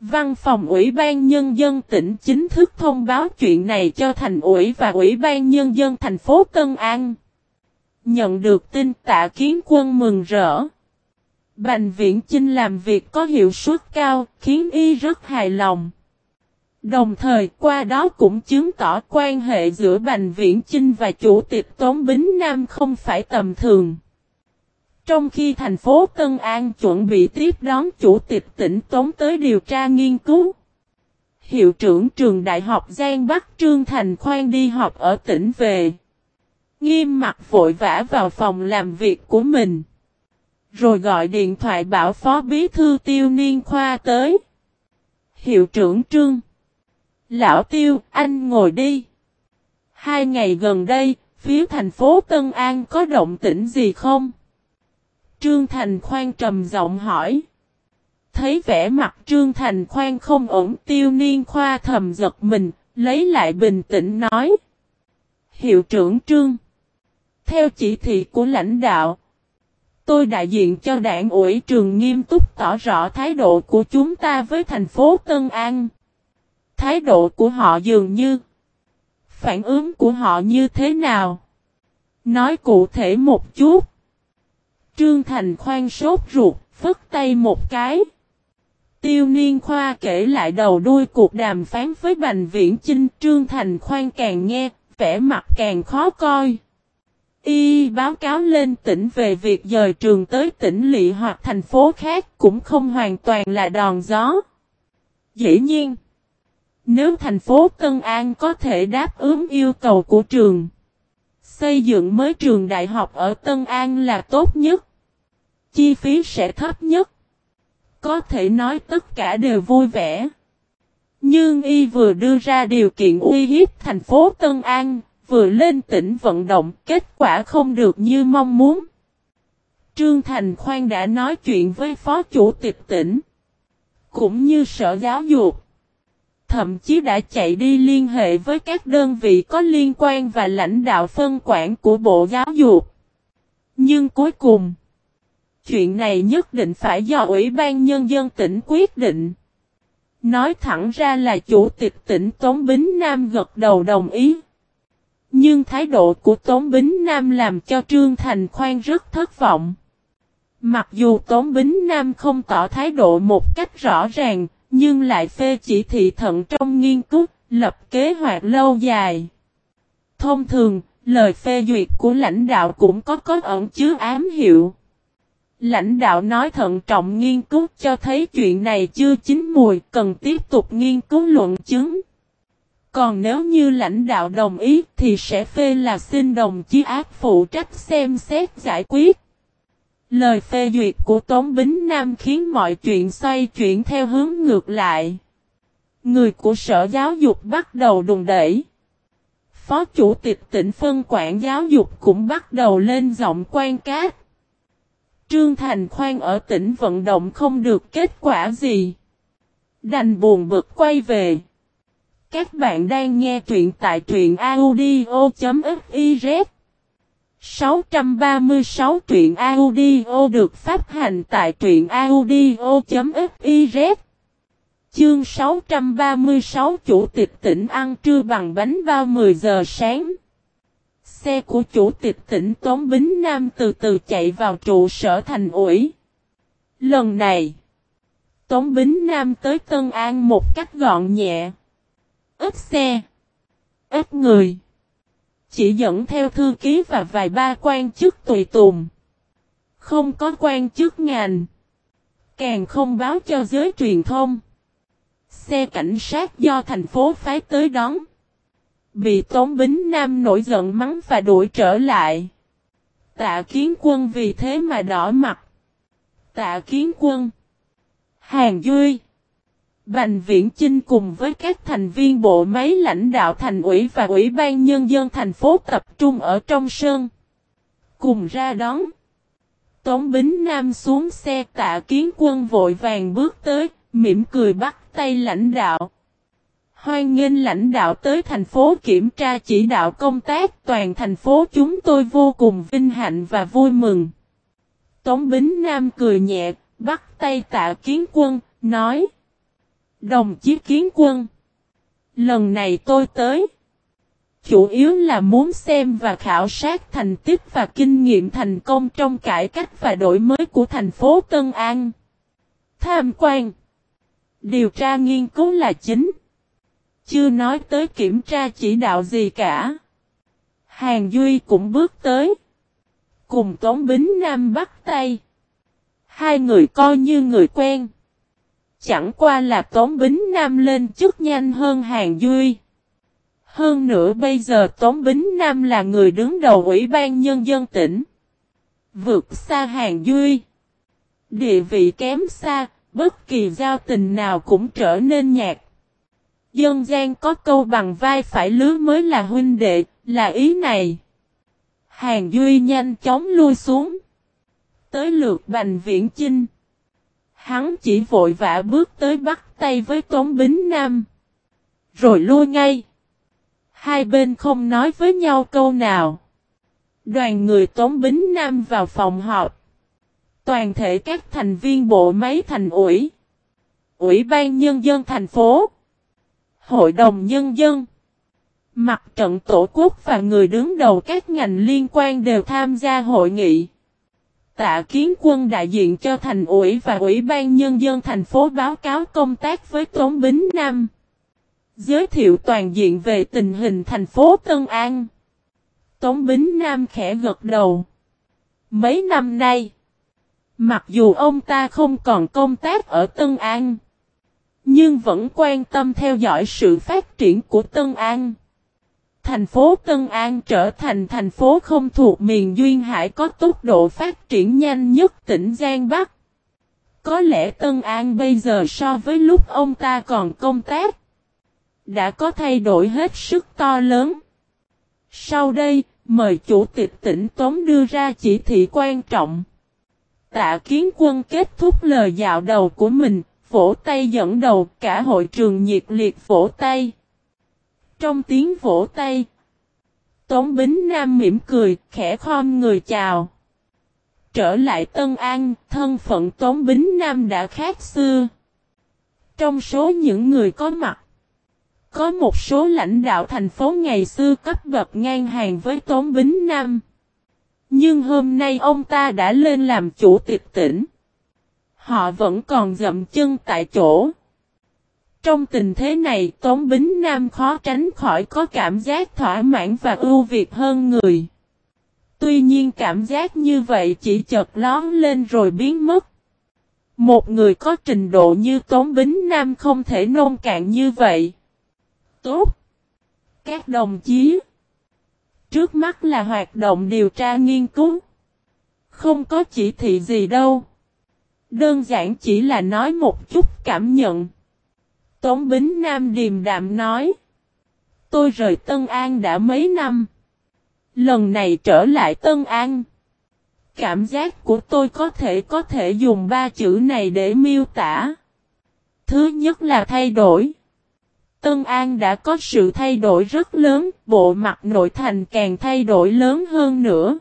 Văn phòng Ủy ban Nhân dân tỉnh chính thức thông báo chuyện này cho thành ủy và Ủy ban Nhân dân thành phố Tân An. Nhận được tin tạ kiến quân mừng rỡ. Bành viễn Chinh làm việc có hiệu suất cao, khiến y rất hài lòng. Đồng thời, qua đó cũng chứng tỏ quan hệ giữa Bành Viễn Chinh và Chủ tịch Tống Bính Nam không phải tầm thường. Trong khi thành phố Tân An chuẩn bị tiếp đón Chủ tịch tỉnh Tống tới điều tra nghiên cứu. Hiệu trưởng trường Đại học Giang Bắc Trương Thành Khoan đi học ở tỉnh về. Nghiêm mặt vội vã vào phòng làm việc của mình. Rồi gọi điện thoại bảo phó bí thư tiêu niên khoa tới. Hiệu trưởng Trương. Lão Tiêu, anh ngồi đi. Hai ngày gần đây, phía thành phố Tân An có động tĩnh gì không? Trương Thành Khoan trầm giọng hỏi. Thấy vẻ mặt Trương Thành Khoan không ổn tiêu niên khoa thầm giật mình, lấy lại bình tĩnh nói. Hiệu trưởng Trương. Theo chỉ thị của lãnh đạo, tôi đại diện cho đảng ủy trường nghiêm túc tỏ rõ thái độ của chúng ta với thành phố Tân An. Thái độ của họ dường như phản ứng của họ như thế nào? Nói cụ thể một chút. Trương Thành khoan sốt ruột, phất tay một cái. Tiêu Niên Khoa kể lại đầu đuôi cuộc đàm phán với Bành Viễn Chinh, Trương Thành khoan càng nghe, vẻ mặt càng khó coi. Y báo cáo lên tỉnh về việc dời trường tới tỉnh lỵ hoặc thành phố khác cũng không hoàn toàn là đòn gió. Dĩ nhiên, nếu thành phố Tân An có thể đáp ứng yêu cầu của trường, xây dựng mới trường đại học ở Tân An là tốt nhất. Chi phí sẽ thấp nhất. Có thể nói tất cả đều vui vẻ. Nhưng y vừa đưa ra điều kiện uy hiếp thành phố Tân An, vừa lên tỉnh vận động, kết quả không được như mong muốn. Trương Thành Khoan đã nói chuyện với phó chủ tịch tỉnh, cũng như sở giáo dục thậm chí đã chạy đi liên hệ với các đơn vị có liên quan và lãnh đạo phân quản của Bộ Giáo dục. Nhưng cuối cùng, chuyện này nhất định phải do Ủy ban Nhân dân tỉnh quyết định. Nói thẳng ra là Chủ tịch tỉnh Tống Bính Nam gật đầu đồng ý. Nhưng thái độ của Tống Bính Nam làm cho Trương Thành Khoan rất thất vọng. Mặc dù Tống Bính Nam không tỏ thái độ một cách rõ ràng, nhưng lại phê chỉ thị thận trong nghiên cứu, lập kế hoạch lâu dài. Thông thường, lời phê duyệt của lãnh đạo cũng có có ẩn chứa ám hiệu. Lãnh đạo nói thận trọng nghiên cứu cho thấy chuyện này chưa chín mùi, cần tiếp tục nghiên cứu luận chứng. Còn nếu như lãnh đạo đồng ý thì sẽ phê là xin đồng chí ác phụ trách xem xét giải quyết. Lời phê duyệt của Tống Bính Nam khiến mọi chuyện xoay chuyển theo hướng ngược lại. Người của Sở Giáo dục bắt đầu đùng đẩy. Phó Chủ tịch tỉnh phân quản giáo dục cũng bắt đầu lên giọng quan cát. Trương Thành Khoan ở tỉnh vận động không được kết quả gì. Đành buồn bực quay về. Các bạn đang nghe truyện tại truyện audio.fif 636 truyện audio được phát hành tại truyện audio.fiz Chương 636 Chủ tịch tỉnh ăn trưa bằng bánh bao 10 giờ sáng. Xe của Chủ tịch tỉnh Tống Bính Nam từ từ chạy vào trụ sở thành ủy. Lần này, Tống Bính Nam tới Tân An một cách gọn nhẹ. Ít xe Ít người chỉ dẫn theo thư ký và vài ba quan chức tùy tùng. Không có quan chức ngành. Càng không báo cho giới truyền thông. Xe cảnh sát do thành phố phái tới đón. Bị Tống Bính Nam nổi giận mắng và đuổi trở lại. Tạ kiến quân vì thế mà đỏ mặt. Tạ kiến quân. Hàng Duy. Bành Viễn Chinh cùng với các thành viên bộ máy lãnh đạo thành ủy và ủy ban nhân dân thành phố tập trung ở trong sân. Cùng ra đón. Tống Bính Nam xuống xe tạ kiến quân vội vàng bước tới, mỉm cười bắt tay lãnh đạo. Hoan nghênh lãnh đạo tới thành phố kiểm tra chỉ đạo công tác toàn thành phố chúng tôi vô cùng vinh hạnh và vui mừng. Tống Bính Nam cười nhẹ, bắt tay tạ kiến quân, nói. Đồng chí kiến quân. Lần này tôi tới. Chủ yếu là muốn xem và khảo sát thành tích và kinh nghiệm thành công trong cải cách và đổi mới của thành phố Tân An. Tham quan. Điều tra nghiên cứu là chính. Chưa nói tới kiểm tra chỉ đạo gì cả. Hàng Duy cũng bước tới. Cùng Tống Bính Nam bắt tay. Hai người coi như người quen. Chẳng qua là Tống Bính Nam lên chức nhanh hơn Hàng Duy. Hơn nữa bây giờ Tống Bính Nam là người đứng đầu Ủy ban Nhân dân tỉnh. Vượt xa Hàng Duy. Địa vị kém xa, bất kỳ giao tình nào cũng trở nên nhạt. Dân gian có câu bằng vai phải lứa mới là huynh đệ, là ý này. Hàng Duy nhanh chóng lui xuống. Tới lượt Bành Viễn Chinh. Hắn chỉ vội vã bước tới bắt tay với Tống Bính Nam. Rồi lui ngay. Hai bên không nói với nhau câu nào. Đoàn người Tống Bính Nam vào phòng họp. Toàn thể các thành viên bộ máy thành ủy. Ủy ban Nhân dân thành phố. Hội đồng Nhân dân. Mặt trận Tổ quốc và người đứng đầu các ngành liên quan đều tham gia hội nghị. Tạ kiến quân đại diện cho thành ủy và ủy ban nhân dân thành phố báo cáo công tác với Tống Bính Nam. Giới thiệu toàn diện về tình hình thành phố Tân An. Tống Bính Nam khẽ gật đầu. Mấy năm nay, mặc dù ông ta không còn công tác ở Tân An, nhưng vẫn quan tâm theo dõi sự phát triển của Tân An. Thành phố Tân An trở thành thành phố không thuộc miền Duyên Hải có tốc độ phát triển nhanh nhất tỉnh Giang Bắc. Có lẽ Tân An bây giờ so với lúc ông ta còn công tác, đã có thay đổi hết sức to lớn. Sau đây, mời Chủ tịch tỉnh Tống đưa ra chỉ thị quan trọng. Tạ kiến quân kết thúc lời dạo đầu của mình, vỗ tay dẫn đầu cả hội trường nhiệt liệt vỗ tay. Trong tiếng vỗ tay, Tống Bính Nam mỉm cười, khẽ khom người chào. Trở lại Tân An, thân phận Tống Bính Nam đã khác xưa. Trong số những người có mặt, có một số lãnh đạo thành phố ngày xưa cấp bậc ngang hàng với Tống Bính Nam. Nhưng hôm nay ông ta đã lên làm chủ tịch tỉnh. Họ vẫn còn dậm chân tại chỗ. Trong tình thế này, Tống Bính Nam khó tránh khỏi có cảm giác thỏa mãn và ưu việt hơn người. Tuy nhiên cảm giác như vậy chỉ chợt lón lên rồi biến mất. Một người có trình độ như Tống Bính Nam không thể nông cạn như vậy. Tốt! Các đồng chí! Trước mắt là hoạt động điều tra nghiên cứu. Không có chỉ thị gì đâu. Đơn giản chỉ là nói một chút cảm nhận. Tống Bính Nam điềm đạm nói. Tôi rời Tân An đã mấy năm. Lần này trở lại Tân An. Cảm giác của tôi có thể có thể dùng ba chữ này để miêu tả. Thứ nhất là thay đổi. Tân An đã có sự thay đổi rất lớn, bộ mặt nội thành càng thay đổi lớn hơn nữa.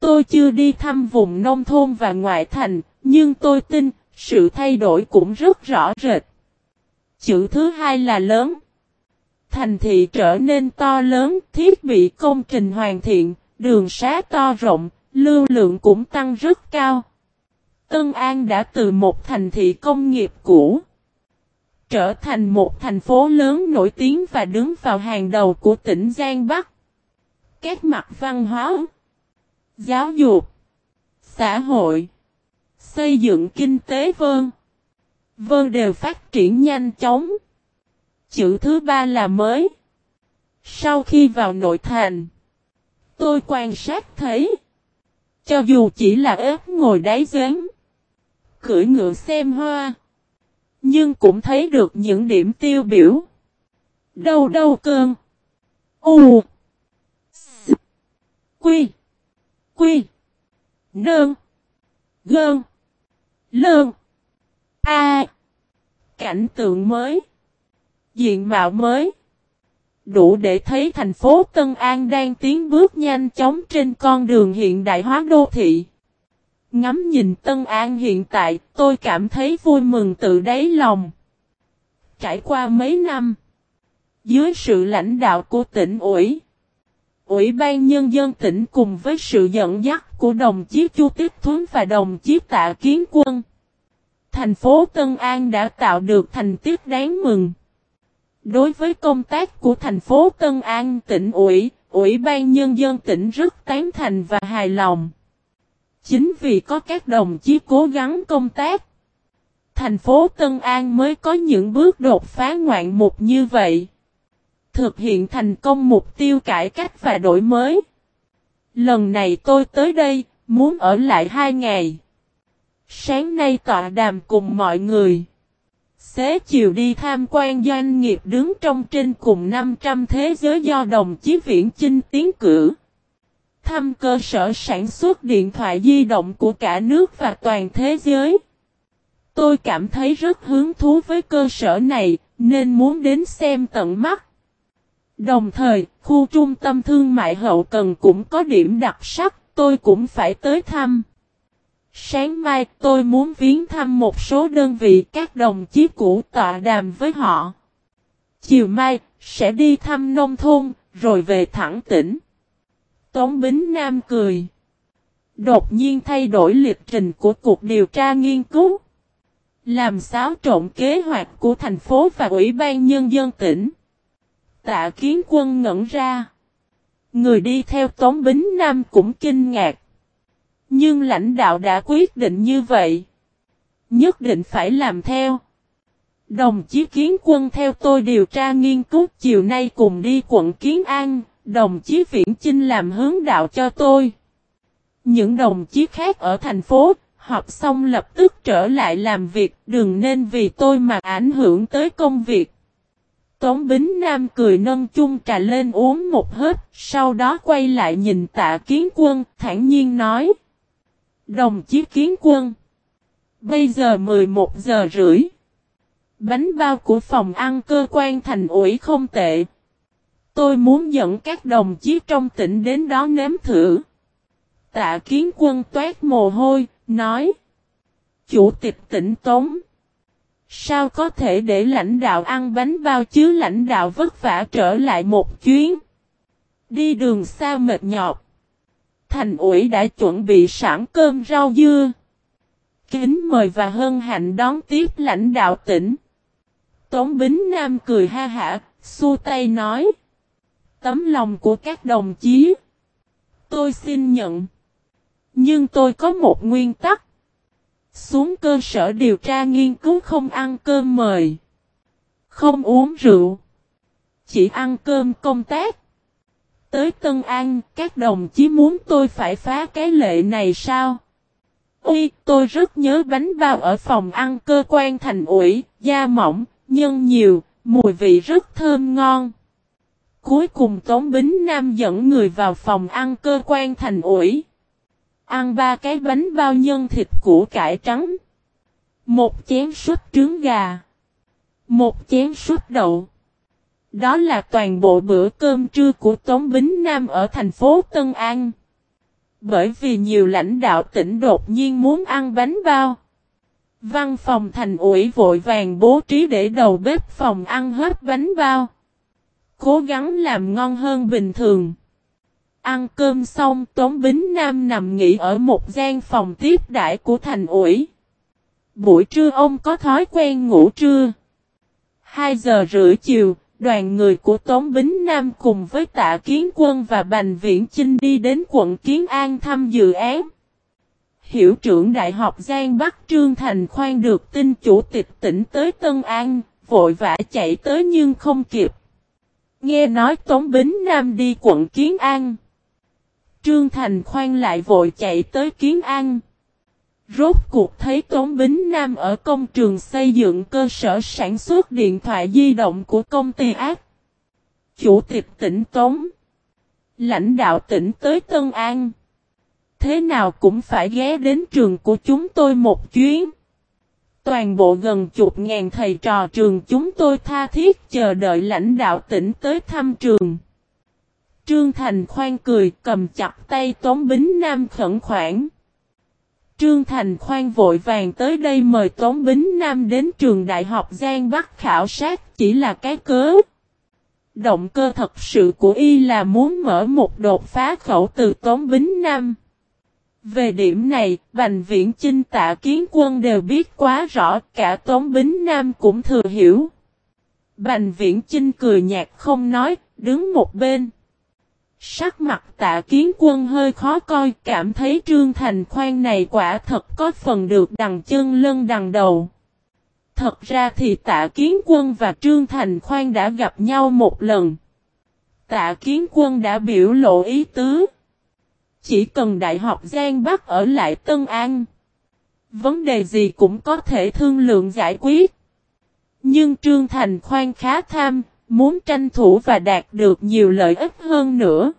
Tôi chưa đi thăm vùng nông thôn và ngoại thành, nhưng tôi tin, sự thay đổi cũng rất rõ rệt. Chữ thứ hai là lớn. Thành thị trở nên to lớn, thiết bị công trình hoàn thiện, đường xá to rộng, lưu lượng cũng tăng rất cao. Tân An đã từ một thành thị công nghiệp cũ trở thành một thành phố lớn nổi tiếng và đứng vào hàng đầu của tỉnh Giang Bắc. Các mặt văn hóa, giáo dục, xã hội, xây dựng kinh tế vân, vân đều phát triển nhanh chóng. Chữ thứ ba là mới. Sau khi vào nội thành, tôi quan sát thấy, cho dù chỉ là ép ngồi đáy giếng, cưỡi ngựa xem hoa, nhưng cũng thấy được những điểm tiêu biểu. Đâu đâu cơn. U. S. Quy. Quy. Nơn. Gơn. Lơn. A. Cảnh tượng mới. Diện mạo mới. Đủ để thấy thành phố Tân An đang tiến bước nhanh chóng trên con đường hiện đại hóa đô thị. Ngắm nhìn Tân An hiện tại, tôi cảm thấy vui mừng tự đáy lòng. Trải qua mấy năm, dưới sự lãnh đạo của tỉnh ủy, Ủy ban Nhân dân tỉnh cùng với sự dẫn dắt của đồng chí Chu Tiết Thuấn và đồng chí Tạ Kiến Quân, thành phố Tân An đã tạo được thành tích đáng mừng. Đối với công tác của thành phố Tân An tỉnh ủy, Ủy ban Nhân dân tỉnh rất tán thành và hài lòng. Chính vì có các đồng chí cố gắng công tác, thành phố Tân An mới có những bước đột phá ngoạn mục như vậy. Thực hiện thành công mục tiêu cải cách và đổi mới. Lần này tôi tới đây, muốn ở lại hai ngày. Sáng nay tọa đàm cùng mọi người. Xế chiều đi tham quan doanh nghiệp đứng trong trên cùng 500 thế giới do đồng chí Viễn Chinh tiến cử thăm cơ sở sản xuất điện thoại di động của cả nước và toàn thế giới. Tôi cảm thấy rất hứng thú với cơ sở này, nên muốn đến xem tận mắt. Đồng thời, khu trung tâm thương mại hậu cần cũng có điểm đặc sắc, tôi cũng phải tới thăm. Sáng mai tôi muốn viếng thăm một số đơn vị các đồng chí cũ tọa đàm với họ. Chiều mai, sẽ đi thăm nông thôn, rồi về thẳng tỉnh. Tống Bính Nam cười. Đột nhiên thay đổi lịch trình của cuộc điều tra nghiên cứu. Làm xáo trộn kế hoạch của thành phố và Ủy ban Nhân dân tỉnh. Tạ kiến quân ngẩn ra. Người đi theo Tống Bính Nam cũng kinh ngạc. Nhưng lãnh đạo đã quyết định như vậy. Nhất định phải làm theo. Đồng chí kiến quân theo tôi điều tra nghiên cứu chiều nay cùng đi quận Kiến An, Đồng chí Viễn Chinh làm hướng đạo cho tôi. Những đồng chí khác ở thành phố, họp xong lập tức trở lại làm việc, đừng nên vì tôi mà ảnh hưởng tới công việc. Tống Bính Nam cười nâng chung trà lên uống một hết, sau đó quay lại nhìn tạ kiến quân, thản nhiên nói. Đồng chí kiến quân. Bây giờ 11 giờ rưỡi. Bánh bao của phòng ăn cơ quan thành ủy không tệ. Tôi muốn dẫn các đồng chí trong tỉnh đến đó nếm thử. Tạ kiến quân toát mồ hôi, nói. Chủ tịch tỉnh Tống. Sao có thể để lãnh đạo ăn bánh bao chứ lãnh đạo vất vả trở lại một chuyến. Đi đường xa mệt nhọc. Thành ủy đã chuẩn bị sẵn cơm rau dưa. Kính mời và hân hạnh đón tiếp lãnh đạo tỉnh. Tống Bính Nam cười ha hả, xua tay nói tấm lòng của các đồng chí. Tôi xin nhận. Nhưng tôi có một nguyên tắc. Xuống cơ sở điều tra nghiên cứu không ăn cơm mời. Không uống rượu. Chỉ ăn cơm công tác. Tới Tân An, các đồng chí muốn tôi phải phá cái lệ này sao? Ui, tôi rất nhớ bánh bao ở phòng ăn cơ quan thành ủy, da mỏng, nhân nhiều, mùi vị rất thơm ngon. Cuối cùng Tống Bính Nam dẫn người vào phòng ăn cơ quan thành Ủy, Ăn ba cái bánh bao nhân thịt củ cải trắng. Một chén súp trứng gà. Một chén súp đậu. Đó là toàn bộ bữa cơm trưa của Tống Bính Nam ở thành phố Tân An. Bởi vì nhiều lãnh đạo tỉnh đột nhiên muốn ăn bánh bao. Văn phòng thành ủy vội vàng bố trí để đầu bếp phòng ăn hết bánh bao. Cố gắng làm ngon hơn bình thường. Ăn cơm xong Tống Bính Nam nằm nghỉ ở một gian phòng tiếp đãi của thành ủy. Buổi trưa ông có thói quen ngủ trưa. 2 giờ rưỡi chiều, đoàn người của Tống Bính Nam cùng với Tạ Kiến Quân và Bành Viễn Chinh đi đến quận Kiến An thăm dự án. Hiệu trưởng Đại học Giang Bắc Trương Thành Khoan được tin chủ tịch tỉnh tới Tân An, vội vã chạy tới nhưng không kịp. Nghe nói Tống Bính Nam đi quận Kiến An. Trương Thành Khoan lại vội chạy tới Kiến An. Rốt cuộc thấy Tống Bính Nam ở công trường xây dựng cơ sở sản xuất điện thoại di động của công ty ác. Chủ tịch tỉnh Tống. Lãnh đạo tỉnh tới Tân An. Thế nào cũng phải ghé đến trường của chúng tôi một chuyến. Toàn bộ gần chục ngàn thầy trò trường chúng tôi tha thiết chờ đợi lãnh đạo tỉnh tới thăm trường. Trương Thành khoan cười, cầm chặt tay Tống Bính Nam khẩn khoản. Trương Thành khoan vội vàng tới đây mời Tống Bính Nam đến trường Đại học Giang Bắc khảo sát chỉ là cái cớ. Động cơ thật sự của y là muốn mở một đột phá khẩu từ Tống Bính Nam. Về điểm này, Bành Viễn Chinh tạ kiến quân đều biết quá rõ, cả Tống Bính Nam cũng thừa hiểu. Bành Viễn Chinh cười nhạt không nói, đứng một bên. Sắc mặt tạ kiến quân hơi khó coi, cảm thấy Trương Thành khoan này quả thật có phần được đằng chân lân đằng đầu. Thật ra thì tạ kiến quân và Trương Thành khoan đã gặp nhau một lần. Tạ kiến quân đã biểu lộ ý tứ. Chỉ cần Đại học Giang Bắc ở lại Tân An. Vấn đề gì cũng có thể thương lượng giải quyết. Nhưng Trương Thành khoan khá tham, muốn tranh thủ và đạt được nhiều lợi ích hơn nữa.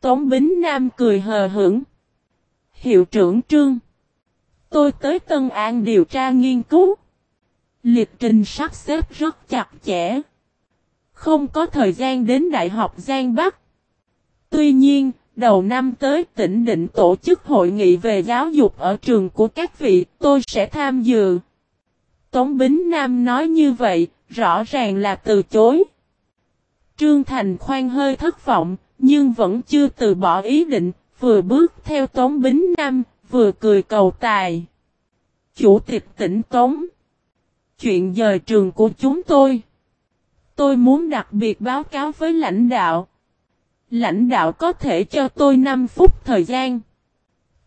Tống Bính Nam cười hờ hững. Hiệu trưởng Trương. Tôi tới Tân An điều tra nghiên cứu. Liệt trình sắp xếp rất chặt chẽ. Không có thời gian đến Đại học Giang Bắc. Tuy nhiên, đầu năm tới tỉnh định tổ chức hội nghị về giáo dục ở trường của các vị, tôi sẽ tham dự. Tống Bính Nam nói như vậy, rõ ràng là từ chối. Trương Thành khoan hơi thất vọng, nhưng vẫn chưa từ bỏ ý định, vừa bước theo Tống Bính Nam, vừa cười cầu tài. Chủ tịch tỉnh Tống Chuyện dời trường của chúng tôi Tôi muốn đặc biệt báo cáo với lãnh đạo. Lãnh đạo có thể cho tôi 5 phút thời gian.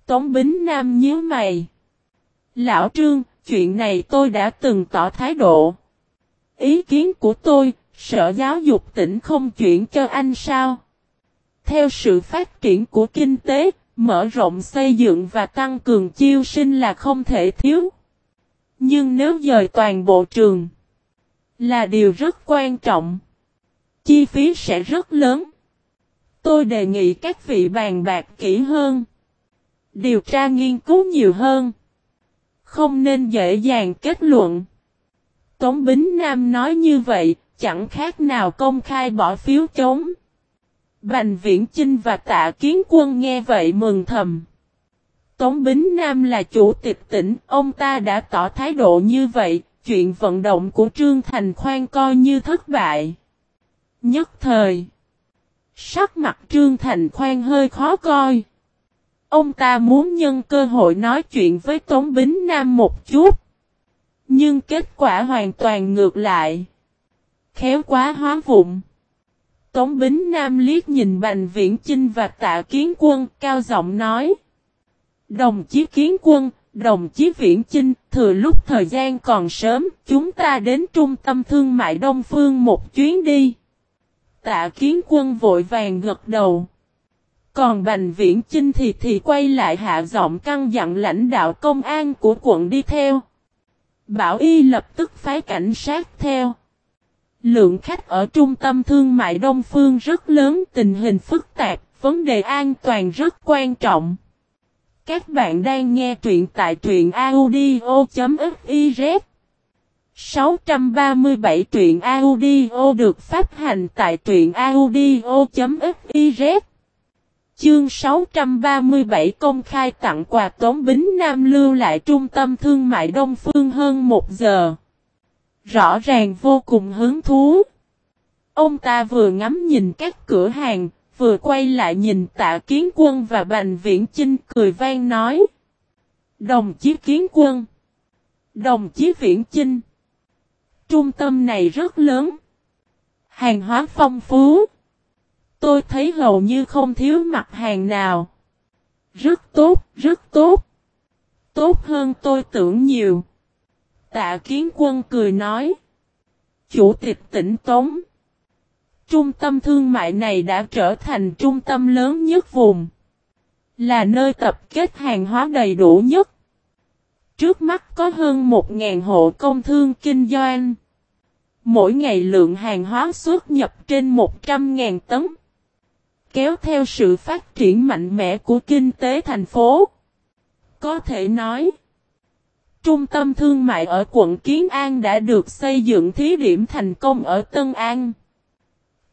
Tống Bính Nam nhớ mày. Lão Trương, chuyện này tôi đã từng tỏ thái độ. Ý kiến của tôi, Sở Giáo dục tỉnh không chuyển cho anh sao? Theo sự phát triển của kinh tế, mở rộng xây dựng và tăng cường chiêu sinh là không thể thiếu. Nhưng nếu dời toàn bộ trường, là điều rất quan trọng. Chi phí sẽ rất lớn. Tôi đề nghị các vị bàn bạc kỹ hơn. Điều tra nghiên cứu nhiều hơn. Không nên dễ dàng kết luận. Tống Bính Nam nói như vậy, chẳng khác nào công khai bỏ phiếu chống. Bành Viễn Chinh và Tạ Kiến Quân nghe vậy mừng thầm. Tống Bính Nam là chủ tịch tỉnh, ông ta đã tỏ thái độ như vậy, chuyện vận động của Trương Thành Khoan coi như thất bại. Nhất thời, sắc mặt Trương Thành Khoan hơi khó coi. Ông ta muốn nhân cơ hội nói chuyện với Tống Bính Nam một chút. Nhưng kết quả hoàn toàn ngược lại. Khéo quá hóa vụng. Tống Bính Nam liếc nhìn Bành Viễn Chinh và Tạ Kiến Quân cao giọng nói. Đồng chí Kiến Quân, đồng chí Viễn Chinh, thừa lúc thời gian còn sớm, chúng ta đến trung tâm thương mại Đông Phương một chuyến đi. Tạ Kiến Quân vội vàng gật đầu. Còn Bành Viễn Chinh thì thì quay lại hạ giọng căng dặn lãnh đạo công an của quận đi theo. Bảo Y lập tức phái cảnh sát theo. Lượng khách ở trung tâm thương mại Đông Phương rất lớn, tình hình phức tạp, vấn đề an toàn rất quan trọng. Các bạn đang nghe truyện tại truyện audio.fiz 637 truyện audio được phát hành tại truyện audio.fiz Chương 637 công khai tặng quà Tống Bính Nam lưu lại trung tâm thương mại Đông Phương hơn một giờ. Rõ ràng vô cùng hứng thú. Ông ta vừa ngắm nhìn các cửa hàng, vừa quay lại nhìn tạ kiến quân và bành viễn chinh cười vang nói. Đồng chí kiến quân. Đồng chí viễn chinh. Trung tâm này rất lớn. Hàng hóa phong phú. Tôi thấy hầu như không thiếu mặt hàng nào. Rất tốt, rất tốt. Tốt hơn tôi tưởng nhiều. Tạ kiến quân cười nói. Chủ tịch tỉnh Tống. Trung tâm thương mại này đã trở thành trung tâm lớn nhất vùng. Là nơi tập kết hàng hóa đầy đủ nhất. Trước mắt có hơn 1.000 hộ công thương kinh doanh. Mỗi ngày lượng hàng hóa xuất nhập trên 100.000 tấn. Kéo theo sự phát triển mạnh mẽ của kinh tế thành phố. Có thể nói, trung tâm thương mại ở quận Kiến An đã được xây dựng thí điểm thành công ở Tân An.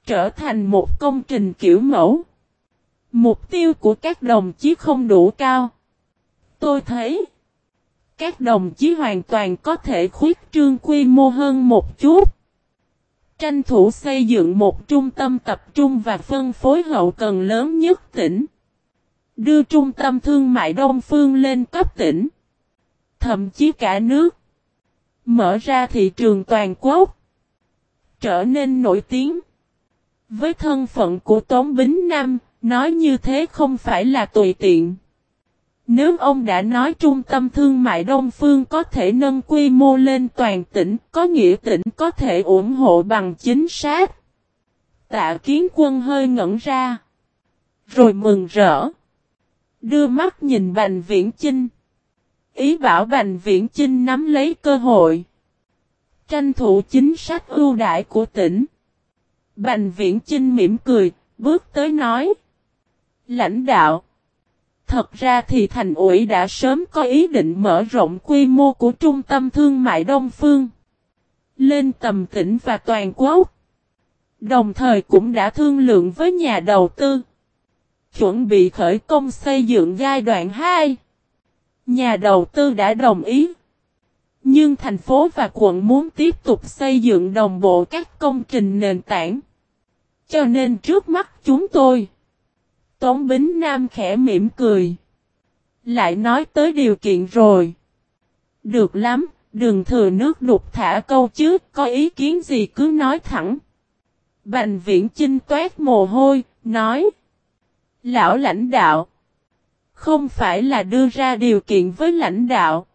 Trở thành một công trình kiểu mẫu. Mục tiêu của các đồng chí không đủ cao. Tôi thấy, các đồng chí hoàn toàn có thể khuyết trương quy mô hơn một chút. Tranh thủ xây dựng một trung tâm tập trung và phân phối hậu cần lớn nhất tỉnh. Đưa trung tâm thương mại Đông Phương lên cấp tỉnh. Thậm chí cả nước. Mở ra thị trường toàn quốc. Trở nên nổi tiếng. Với thân phận của Tống Bính Nam, nói như thế không phải là tùy tiện. Nếu ông đã nói trung tâm thương mại Đông Phương có thể nâng quy mô lên toàn tỉnh, có nghĩa tỉnh có thể ủng hộ bằng chính xác. Tạ kiến quân hơi ngẩn ra. Rồi mừng rỡ. Đưa mắt nhìn Bành Viễn Chinh. Ý bảo Bành Viễn Chinh nắm lấy cơ hội. Tranh thủ chính sách ưu đại của tỉnh. Bành Viễn Chinh mỉm cười, bước tới nói. Lãnh đạo. Thật ra thì thành ủy đã sớm có ý định mở rộng quy mô của trung tâm thương mại Đông Phương. Lên tầm tỉnh và toàn quốc. Đồng thời cũng đã thương lượng với nhà đầu tư. Chuẩn bị khởi công xây dựng giai đoạn 2. Nhà đầu tư đã đồng ý. Nhưng thành phố và quận muốn tiếp tục xây dựng đồng bộ các công trình nền tảng. Cho nên trước mắt chúng tôi Tống Bính Nam khẽ mỉm cười. Lại nói tới điều kiện rồi. Được lắm, đừng thừa nước đục thả câu chứ, có ý kiến gì cứ nói thẳng. Bành viễn chinh toát mồ hôi, nói. Lão lãnh đạo. Không phải là đưa ra điều kiện với lãnh đạo.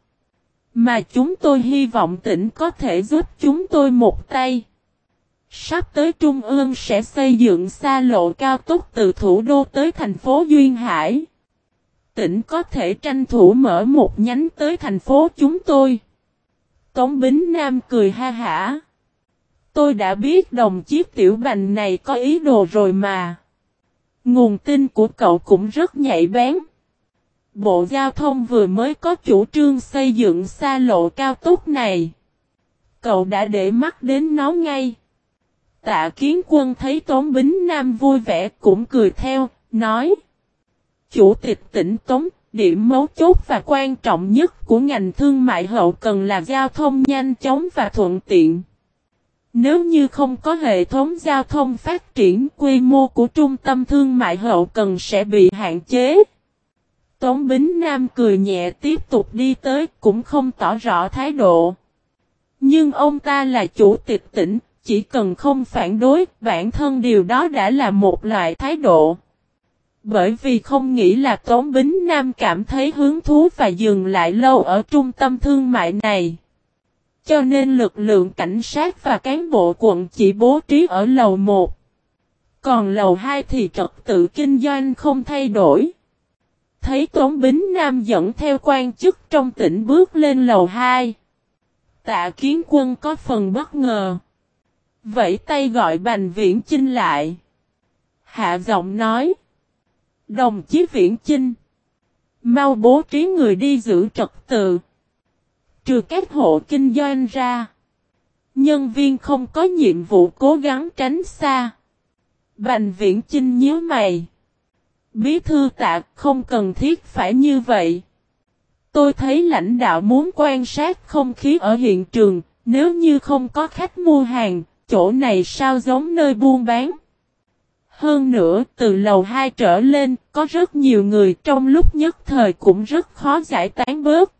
Mà chúng tôi hy vọng tỉnh có thể giúp chúng tôi một tay. Sắp tới Trung ương sẽ xây dựng xa lộ cao tốc từ thủ đô tới thành phố Duyên Hải. Tỉnh có thể tranh thủ mở một nhánh tới thành phố chúng tôi. Tống Bính Nam cười ha hả. Tôi đã biết đồng chí tiểu bành này có ý đồ rồi mà. Nguồn tin của cậu cũng rất nhạy bén. Bộ Giao thông vừa mới có chủ trương xây dựng xa lộ cao tốc này. Cậu đã để mắt đến nó ngay. Tạ kiến quân thấy Tống Bính Nam vui vẻ cũng cười theo, nói. Chủ tịch tỉnh Tống, điểm mấu chốt và quan trọng nhất của ngành thương mại hậu cần là giao thông nhanh chóng và thuận tiện. Nếu như không có hệ thống giao thông phát triển quy mô của trung tâm thương mại hậu cần sẽ bị hạn chế. Tống Bính Nam cười nhẹ tiếp tục đi tới cũng không tỏ rõ thái độ. Nhưng ông ta là chủ tịch tỉnh, chỉ cần không phản đối, bản thân điều đó đã là một loại thái độ. Bởi vì không nghĩ là Tống Bính Nam cảm thấy hứng thú và dừng lại lâu ở trung tâm thương mại này. Cho nên lực lượng cảnh sát và cán bộ quận chỉ bố trí ở lầu 1. Còn lầu 2 thì trật tự kinh doanh không thay đổi. Thấy Tống Bính Nam dẫn theo quan chức trong tỉnh bước lên lầu 2. Tạ kiến quân có phần bất ngờ. Vẫy tay gọi Bành Viễn Chinh lại. Hạ giọng nói. Đồng chí Viễn Chinh. Mau bố trí người đi giữ trật tự. Trừ các hộ kinh doanh ra. Nhân viên không có nhiệm vụ cố gắng tránh xa. Bành viễn Chinh nhớ mày. Bí thư tạ không cần thiết phải như vậy. Tôi thấy lãnh đạo muốn quan sát không khí ở hiện trường, nếu như không có khách mua hàng, chỗ này sao giống nơi buôn bán. Hơn nữa, từ lầu 2 trở lên, có rất nhiều người trong lúc nhất thời cũng rất khó giải tán bớt.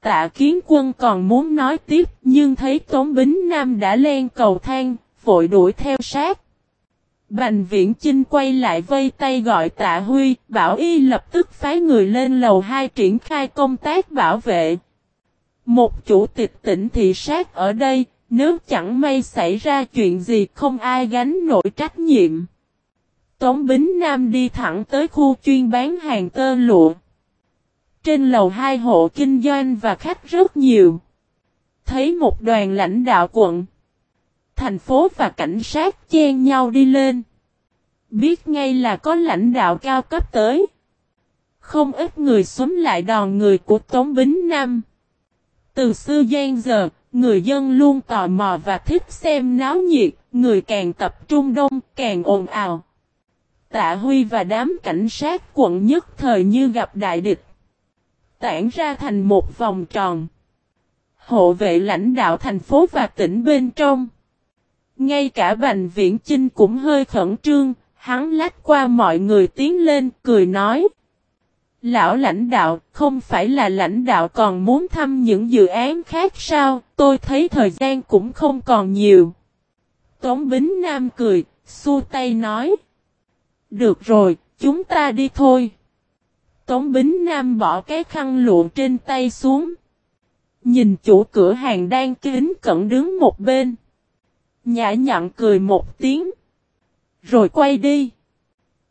Tạ kiến quân còn muốn nói tiếp, nhưng thấy Tống Bính Nam đã lên cầu thang, vội đuổi theo sát. Bành viễn Chinh quay lại vây tay gọi tạ Huy, bảo y lập tức phái người lên lầu 2 triển khai công tác bảo vệ. Một chủ tịch tỉnh thị sát ở đây, nếu chẳng may xảy ra chuyện gì không ai gánh nổi trách nhiệm. Tống Bính Nam đi thẳng tới khu chuyên bán hàng tơ lụa. Trên lầu hai hộ kinh doanh và khách rất nhiều. Thấy một đoàn lãnh đạo quận, thành phố và cảnh sát chen nhau đi lên. Biết ngay là có lãnh đạo cao cấp tới. Không ít người xúm lại đòn người của Tống Bính Nam. Từ xưa gian giờ, người dân luôn tò mò và thích xem náo nhiệt, người càng tập trung đông càng ồn ào. Tạ Huy và đám cảnh sát quận nhất thời như gặp đại địch. Tản ra thành một vòng tròn. Hộ vệ lãnh đạo thành phố và tỉnh bên trong. Ngay cả Bành Viễn Chinh cũng hơi khẩn trương, hắn lách qua mọi người tiến lên cười nói. Lão lãnh đạo, không phải là lãnh đạo còn muốn thăm những dự án khác sao, tôi thấy thời gian cũng không còn nhiều. Tống Bính Nam cười, xua tay nói. Được rồi, chúng ta đi thôi. Tống Bính Nam bỏ cái khăn lụa trên tay xuống. Nhìn chủ cửa hàng đang kính cẩn đứng một bên. Nhã nhặn cười một tiếng. Rồi quay đi.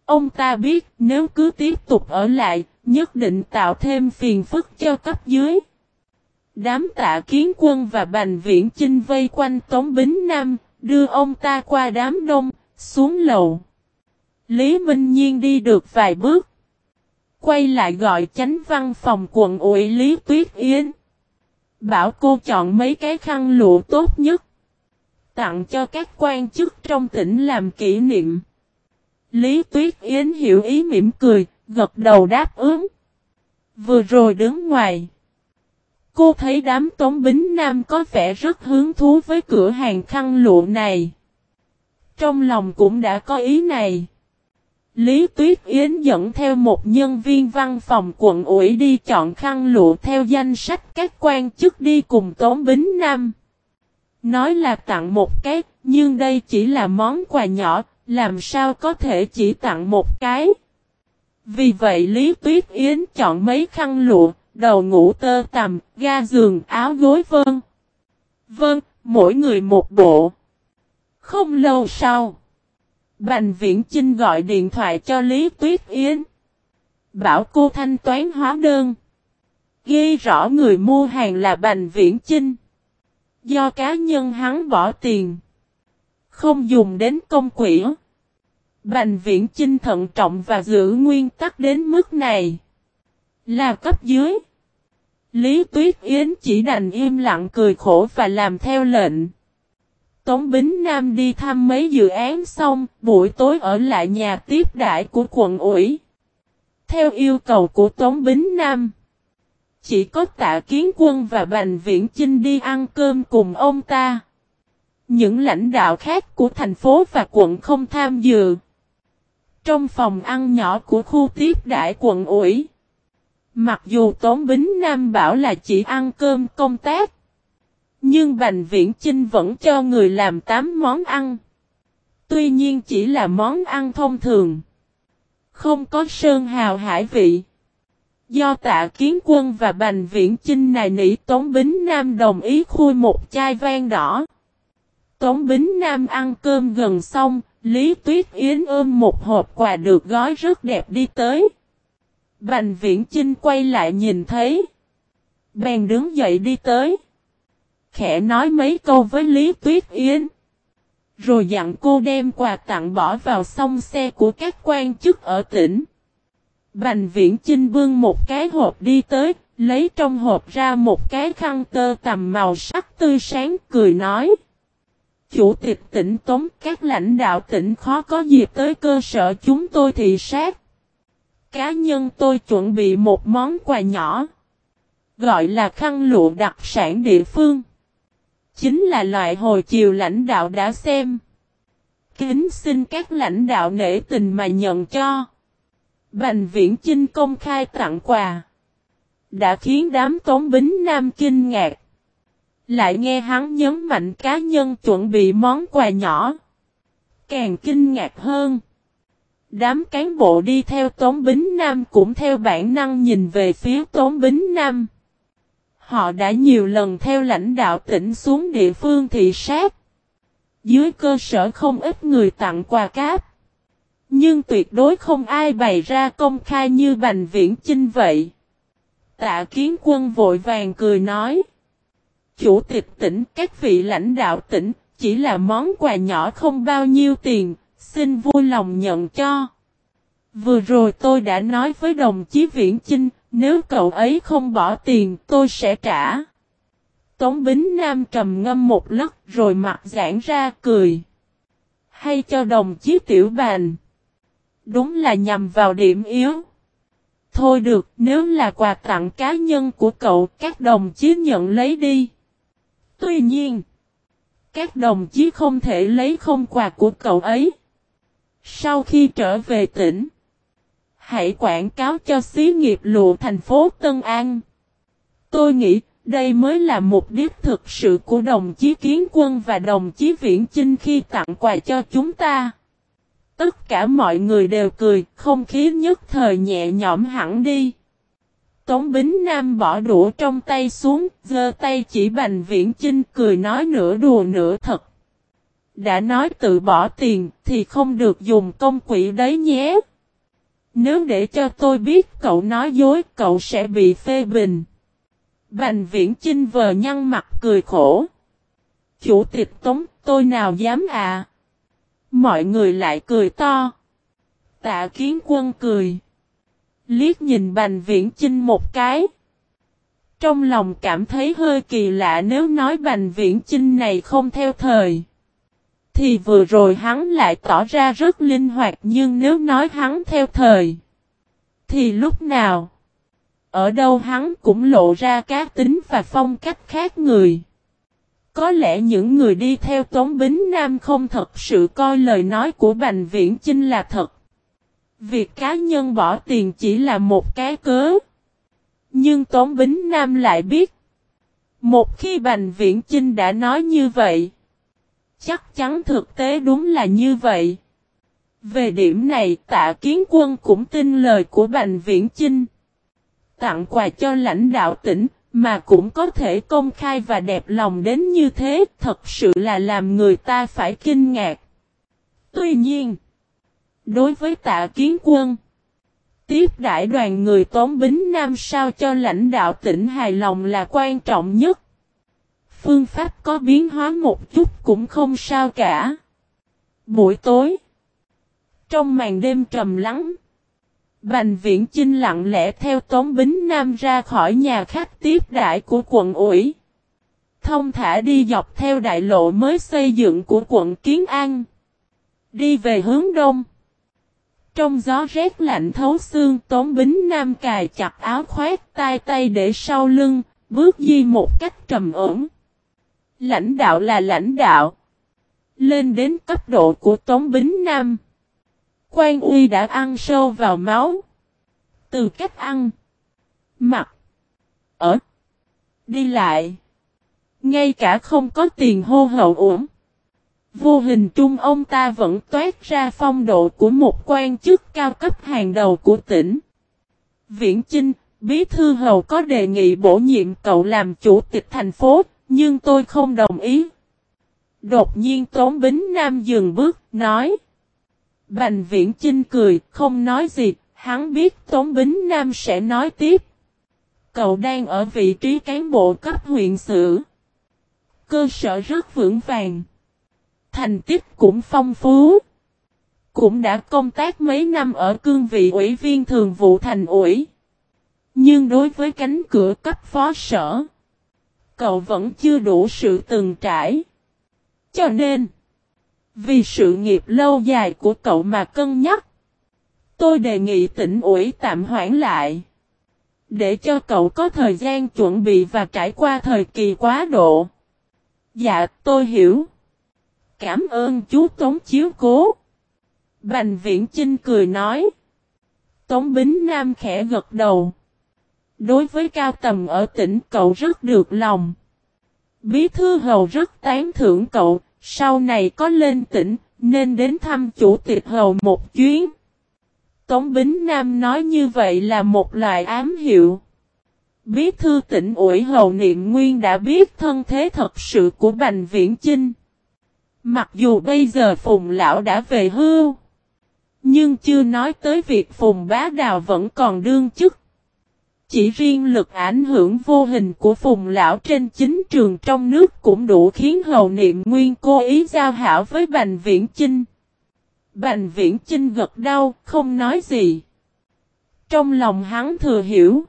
Ông ta biết nếu cứ tiếp tục ở lại, nhất định tạo thêm phiền phức cho cấp dưới. Đám tạ kiến quân và bành viễn chinh vây quanh Tống Bính Nam, đưa ông ta qua đám đông, xuống lầu. Lý Minh Nhiên đi được vài bước. Quay lại gọi chánh văn phòng quận ủy Lý Tuyết Yến. Bảo cô chọn mấy cái khăn lụa tốt nhất. Tặng cho các quan chức trong tỉnh làm kỷ niệm. Lý Tuyết Yến hiểu ý mỉm cười, gật đầu đáp ứng. Vừa rồi đứng ngoài. Cô thấy đám tống bính nam có vẻ rất hứng thú với cửa hàng khăn lụa này. Trong lòng cũng đã có ý này. Lý Tuyết Yến dẫn theo một nhân viên văn phòng quận ủy đi chọn khăn lụa theo danh sách các quan chức đi cùng Tống Bính Nam. Nói là tặng một cái, nhưng đây chỉ là món quà nhỏ, làm sao có thể chỉ tặng một cái. Vì vậy Lý Tuyết Yến chọn mấy khăn lụa, đầu ngủ tơ tằm, ga giường, áo gối vân. Vâng, mỗi người một bộ. Không lâu sau. Bành Viễn Chinh gọi điện thoại cho Lý Tuyết Yến. Bảo cô thanh toán hóa đơn. Ghi rõ người mua hàng là Bành Viễn Chinh. Do cá nhân hắn bỏ tiền. Không dùng đến công quỹ. Bành Viễn Chinh thận trọng và giữ nguyên tắc đến mức này. Là cấp dưới. Lý Tuyết Yến chỉ đành im lặng cười khổ và làm theo lệnh. Tống Bính Nam đi thăm mấy dự án xong, buổi tối ở lại nhà tiếp đại của quận ủy. Theo yêu cầu của Tống Bính Nam, chỉ có tạ kiến quân và Bành Viễn Chinh đi ăn cơm cùng ông ta. Những lãnh đạo khác của thành phố và quận không tham dự. Trong phòng ăn nhỏ của khu tiếp đại quận ủy. Mặc dù Tống Bính Nam bảo là chỉ ăn cơm công tác. Nhưng Bành Viễn Chinh vẫn cho người làm 8 món ăn. Tuy nhiên chỉ là món ăn thông thường. Không có sơn hào hải vị. Do tạ kiến quân và Bành Viễn Chinh này nỉ Tống Bính Nam đồng ý khui một chai vang đỏ. Tống Bính Nam ăn cơm gần xong, Lý Tuyết Yến ôm một hộp quà được gói rất đẹp đi tới. Bành Viễn Chinh quay lại nhìn thấy. Bèn đứng dậy đi tới khẽ nói mấy câu với Lý Tuyết Yến. Rồi dặn cô đem quà tặng bỏ vào song xe của các quan chức ở tỉnh. Bành viễn Chinh bưng một cái hộp đi tới, Lấy trong hộp ra một cái khăn tơ tầm màu sắc tươi sáng cười nói. Chủ tịch tỉnh Tống, các lãnh đạo tỉnh khó có dịp tới cơ sở chúng tôi thị sát. Cá nhân tôi chuẩn bị một món quà nhỏ. Gọi là khăn lụa đặc sản địa phương. Chính là loại hồi chiều lãnh đạo đã xem. Kính xin các lãnh đạo nể tình mà nhận cho. Bành viễn Chinh công khai tặng quà. Đã khiến đám tống bính nam kinh ngạc. Lại nghe hắn nhấn mạnh cá nhân chuẩn bị món quà nhỏ. Càng kinh ngạc hơn. Đám cán bộ đi theo Tống Bính Nam cũng theo bản năng nhìn về phía Tống Bính Nam. Họ đã nhiều lần theo lãnh đạo tỉnh xuống địa phương thị sát. Dưới cơ sở không ít người tặng quà cáp. Nhưng tuyệt đối không ai bày ra công khai như Bành Viễn Chinh vậy. Tạ Kiến Quân vội vàng cười nói. Chủ tịch tỉnh, các vị lãnh đạo tỉnh, chỉ là món quà nhỏ không bao nhiêu tiền, xin vui lòng nhận cho. Vừa rồi tôi đã nói với đồng chí Viễn Chinh, nếu cậu ấy không bỏ tiền tôi sẽ trả. Tống Bính Nam trầm ngâm một lát rồi mặt giãn ra cười. Hay cho đồng chí Tiểu Bàn. Đúng là nhằm vào điểm yếu. Thôi được, nếu là quà tặng cá nhân của cậu, các đồng chí nhận lấy đi. Tuy nhiên, các đồng chí không thể lấy không quà của cậu ấy. Sau khi trở về tỉnh, hãy quảng cáo cho xí nghiệp lụa thành phố Tân An. Tôi nghĩ đây mới là mục đích thực sự của đồng chí Kiến Quân và đồng chí Viễn Chinh khi tặng quà cho chúng ta. Tất cả mọi người đều cười, không khí nhất thời nhẹ nhõm hẳn đi. Tống Bính Nam bỏ đũa trong tay xuống, giơ tay chỉ Bành Viễn Chinh cười nói nửa đùa nửa thật. Đã nói tự bỏ tiền thì không được dùng công quỹ đấy nhé. Nếu để cho tôi biết cậu nói dối cậu sẽ bị phê bình. Bành Viễn Chinh vờ nhăn mặt cười khổ. Chủ tịch Tống tôi nào dám à. Mọi người lại cười to. Tạ kiến quân cười. Liếc nhìn Bành Viễn Chinh một cái. Trong lòng cảm thấy hơi kỳ lạ nếu nói Bành Viễn Chinh này không theo thời. Thì vừa rồi hắn lại tỏ ra rất linh hoạt nhưng nếu nói hắn theo thời. Thì lúc nào? Ở đâu hắn cũng lộ ra cá tính và phong cách khác người. Có lẽ những người đi theo Tống Bính Nam không thật sự coi lời nói của Bành Viễn Chinh là thật. Việc cá nhân bỏ tiền chỉ là một cái cớ. Nhưng Tống Bính Nam lại biết. Một khi Bành Viễn Chinh đã nói như vậy. Chắc chắn thực tế đúng là như vậy. Về điểm này tạ kiến quân cũng tin lời của Bành Viễn Chinh. Tặng quà cho lãnh đạo tỉnh, mà cũng có thể công khai và đẹp lòng đến như thế, thật sự là làm người ta phải kinh ngạc. Tuy nhiên, đối với tạ kiến quân, tiếp đại đoàn người tốn bính nam sao cho lãnh đạo tỉnh hài lòng là quan trọng nhất. Phương pháp có biến hóa một chút cũng không sao cả. Buổi tối, trong màn đêm trầm lắng, Bành viễn Chinh lặng lẽ theo Tống Bính Nam ra khỏi nhà khách tiếp đại của quận ủy. Thông thả đi dọc theo đại lộ mới xây dựng của quận Kiến An. Đi về hướng đông. Trong gió rét lạnh thấu xương Tống Bính Nam cài chặt áo khoét tay tay để sau lưng, bước di một cách trầm ổn. Lãnh đạo là lãnh đạo. Lên đến cấp độ của Tống Bính Nam. Quan uy đã ăn sâu vào máu. Từ cách ăn, mặc, ở, đi lại. Ngay cả không có tiền hô hậu ổn. Vô hình trung ông ta vẫn toát ra phong độ của một quan chức cao cấp hàng đầu của tỉnh. Viễn Chinh, Bí Thư Hầu có đề nghị bổ nhiệm cậu làm chủ tịch thành phố, nhưng tôi không đồng ý. Đột nhiên Tống Bính Nam dừng bước, nói. Bành viễn Chinh cười, không nói gì, hắn biết Tống Bính Nam sẽ nói tiếp. Cậu đang ở vị trí cán bộ cấp huyện sử. Cơ sở rất vững vàng. Thành tích cũng phong phú. Cũng đã công tác mấy năm ở cương vị ủy viên thường vụ thành ủy. Nhưng đối với cánh cửa cấp phó sở, cậu vẫn chưa đủ sự từng trải. Cho nên, vì sự nghiệp lâu dài của cậu mà cân nhắc, tôi đề nghị tỉnh ủy tạm hoãn lại. Để cho cậu có thời gian chuẩn bị và trải qua thời kỳ quá độ. Dạ, tôi hiểu. Cảm ơn chú Tống chiếu cố. Bành viễn trinh cười nói. Tống Bính Nam khẽ gật đầu. Đối với cao tầm ở tỉnh cậu rất được lòng. Bí thư hầu rất tán thưởng cậu, sau này có lên tỉnh, nên đến thăm chủ tịch hầu một chuyến. Tống Bính Nam nói như vậy là một loại ám hiệu. Bí thư tỉnh ủy hầu niệm nguyên đã biết thân thế thật sự của Bành Viễn Chinh. Mặc dù bây giờ Phùng Lão đã về hưu. Nhưng chưa nói tới việc Phùng Bá Đào vẫn còn đương chức. Chỉ riêng lực ảnh hưởng vô hình của Phùng Lão trên chính trường trong nước cũng đủ khiến Hầu Niệm Nguyên cố ý giao hảo với Bành Viễn Chinh. Bành Viễn Chinh gật đau, không nói gì. Trong lòng hắn thừa hiểu.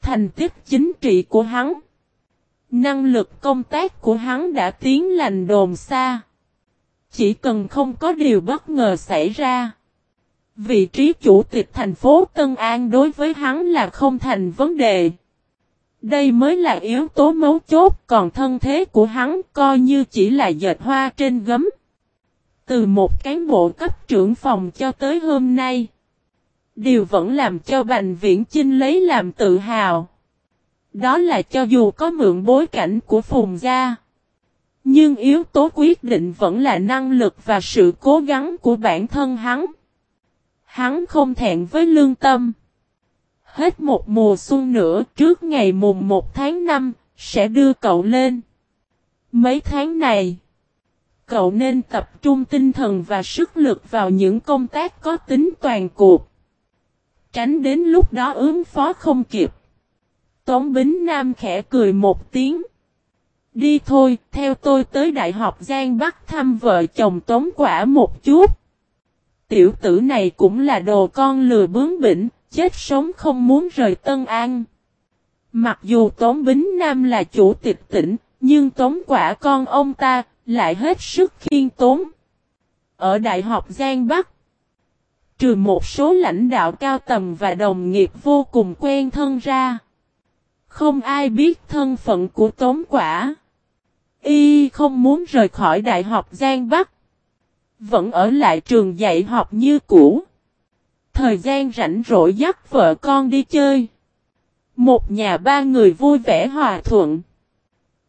Thành tích chính trị của hắn. Năng lực công tác của hắn đã tiến lành đồn xa. Chỉ cần không có điều bất ngờ xảy ra. Vị trí chủ tịch thành phố Tân An đối với hắn là không thành vấn đề. Đây mới là yếu tố mấu chốt, còn thân thế của hắn coi như chỉ là dệt hoa trên gấm. Từ một cán bộ cấp trưởng phòng cho tới hôm nay. Điều vẫn làm cho Bành Viễn Chinh lấy làm tự hào. Đó là cho dù có mượn bối cảnh của Phùng Gia. Nhưng yếu tố quyết định vẫn là năng lực và sự cố gắng của bản thân hắn. Hắn không thẹn với lương tâm. Hết một mùa xuân nữa trước ngày mùng 1 tháng 5, sẽ đưa cậu lên. Mấy tháng này, cậu nên tập trung tinh thần và sức lực vào những công tác có tính toàn cuộc. Tránh đến lúc đó ứng phó không kịp. Tống Bính Nam khẽ cười một tiếng. Đi thôi, theo tôi tới Đại học Giang Bắc thăm vợ chồng Tống Quả một chút. Tiểu tử này cũng là đồ con lừa bướng bỉnh, chết sống không muốn rời Tân An. Mặc dù Tống Bính Nam là chủ tịch tỉnh, nhưng Tống Quả con ông ta lại hết sức khiên tốn. Ở Đại học Giang Bắc, trừ một số lãnh đạo cao tầm và đồng nghiệp vô cùng quen thân ra. Không ai biết thân phận của Tống Quả. Y không muốn rời khỏi Đại học Giang Bắc. Vẫn ở lại trường dạy học như cũ. Thời gian rảnh rỗi dắt vợ con đi chơi. Một nhà ba người vui vẻ hòa thuận.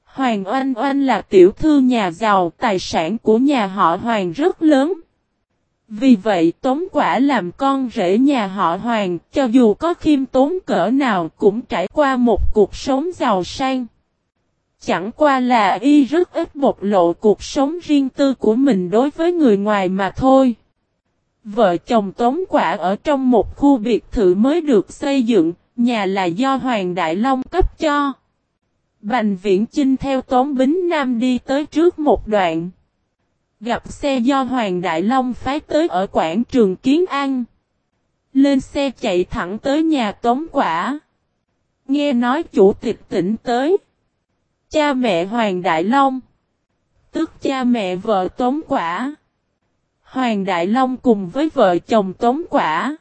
Hoàng Oanh Oanh là tiểu thư nhà giàu, tài sản của nhà họ Hoàng rất lớn. Vì vậy Tống Quả làm con rể nhà họ Hoàng, cho dù có khiêm tốn cỡ nào cũng trải qua một cuộc sống giàu sang. Chẳng qua là y rất ít bộc lộ cuộc sống riêng tư của mình đối với người ngoài mà thôi. Vợ chồng Tống Quả ở trong một khu biệt thự mới được xây dựng, nhà là do Hoàng Đại Long cấp cho. Bành Viễn Chinh theo Tống Bính Nam đi tới trước một đoạn. Gặp xe do Hoàng Đại Long phái tới ở quảng trường Kiến An. Lên xe chạy thẳng tới nhà Tống Quả. Nghe nói chủ tịch tỉnh tới. Cha mẹ Hoàng Đại Long. Tức cha mẹ vợ Tống Quả. Hoàng Đại Long cùng với vợ chồng Tống Quả.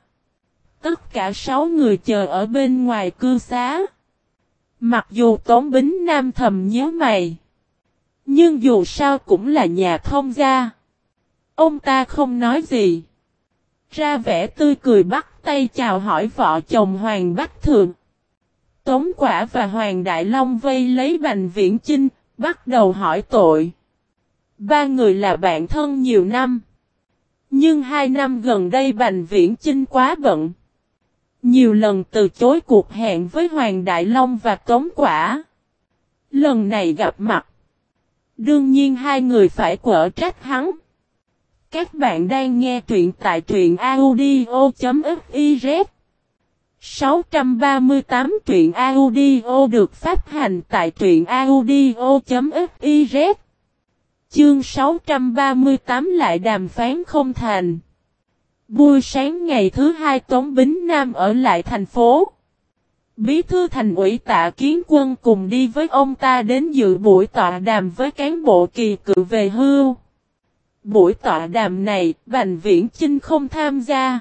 Tất cả sáu người chờ ở bên ngoài cư xá. Mặc dù Tống Bính Nam thầm nhớ mày. Nhưng dù sao cũng là nhà thông gia. Ông ta không nói gì. Ra vẻ tươi cười bắt tay chào hỏi vợ chồng Hoàng Bách Thượng. Tống Quả và Hoàng Đại Long vây lấy Bành Viễn Chinh, bắt đầu hỏi tội. Ba người là bạn thân nhiều năm. Nhưng hai năm gần đây Bành Viễn Chinh quá bận. Nhiều lần từ chối cuộc hẹn với Hoàng Đại Long và Tống Quả. Lần này gặp mặt. Đương nhiên hai người phải quở trách hắn. Các bạn đang nghe truyện tại truyện audio.fiz 638 truyện audio được phát hành tại truyện audio.fiz Chương 638 lại đàm phán không thành. Buổi sáng ngày thứ hai Tống Bính Nam ở lại thành phố. Bí thư thành ủy tạ kiến quân cùng đi với ông ta đến dự buổi tọa đàm với cán bộ kỳ cự về hưu. Buổi tọa đàm này, Bành Viễn Chinh không tham gia.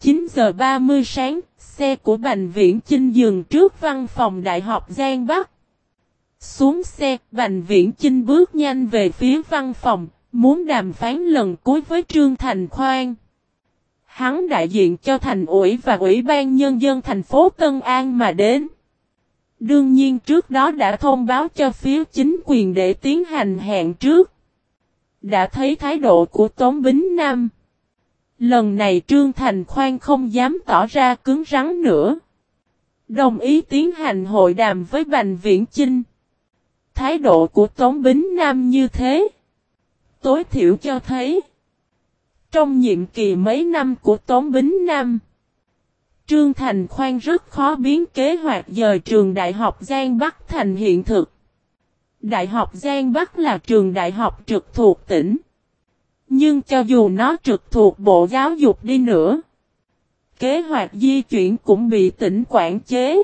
9 giờ 30 sáng, xe của Bành Viễn Chinh dừng trước văn phòng Đại học Giang Bắc. Xuống xe, Bành Viễn Chinh bước nhanh về phía văn phòng, muốn đàm phán lần cuối với Trương Thành Khoan. Hắn đại diện cho thành ủy và ủy ban nhân dân thành phố Tân An mà đến. Đương nhiên trước đó đã thông báo cho phía chính quyền để tiến hành hẹn trước. Đã thấy thái độ của Tống Bính Nam. Lần này Trương Thành Khoan không dám tỏ ra cứng rắn nữa. Đồng ý tiến hành hội đàm với Bành Viễn Chinh. Thái độ của Tống Bính Nam như thế. Tối thiểu cho thấy. Trong nhiệm kỳ mấy năm của Tống Bính Nam. Trương Thành Khoan rất khó biến kế hoạch dời trường Đại học Giang Bắc thành hiện thực. Đại học Giang Bắc là trường đại học trực thuộc tỉnh. Nhưng cho dù nó trực thuộc Bộ Giáo dục đi nữa, kế hoạch di chuyển cũng bị tỉnh quản chế.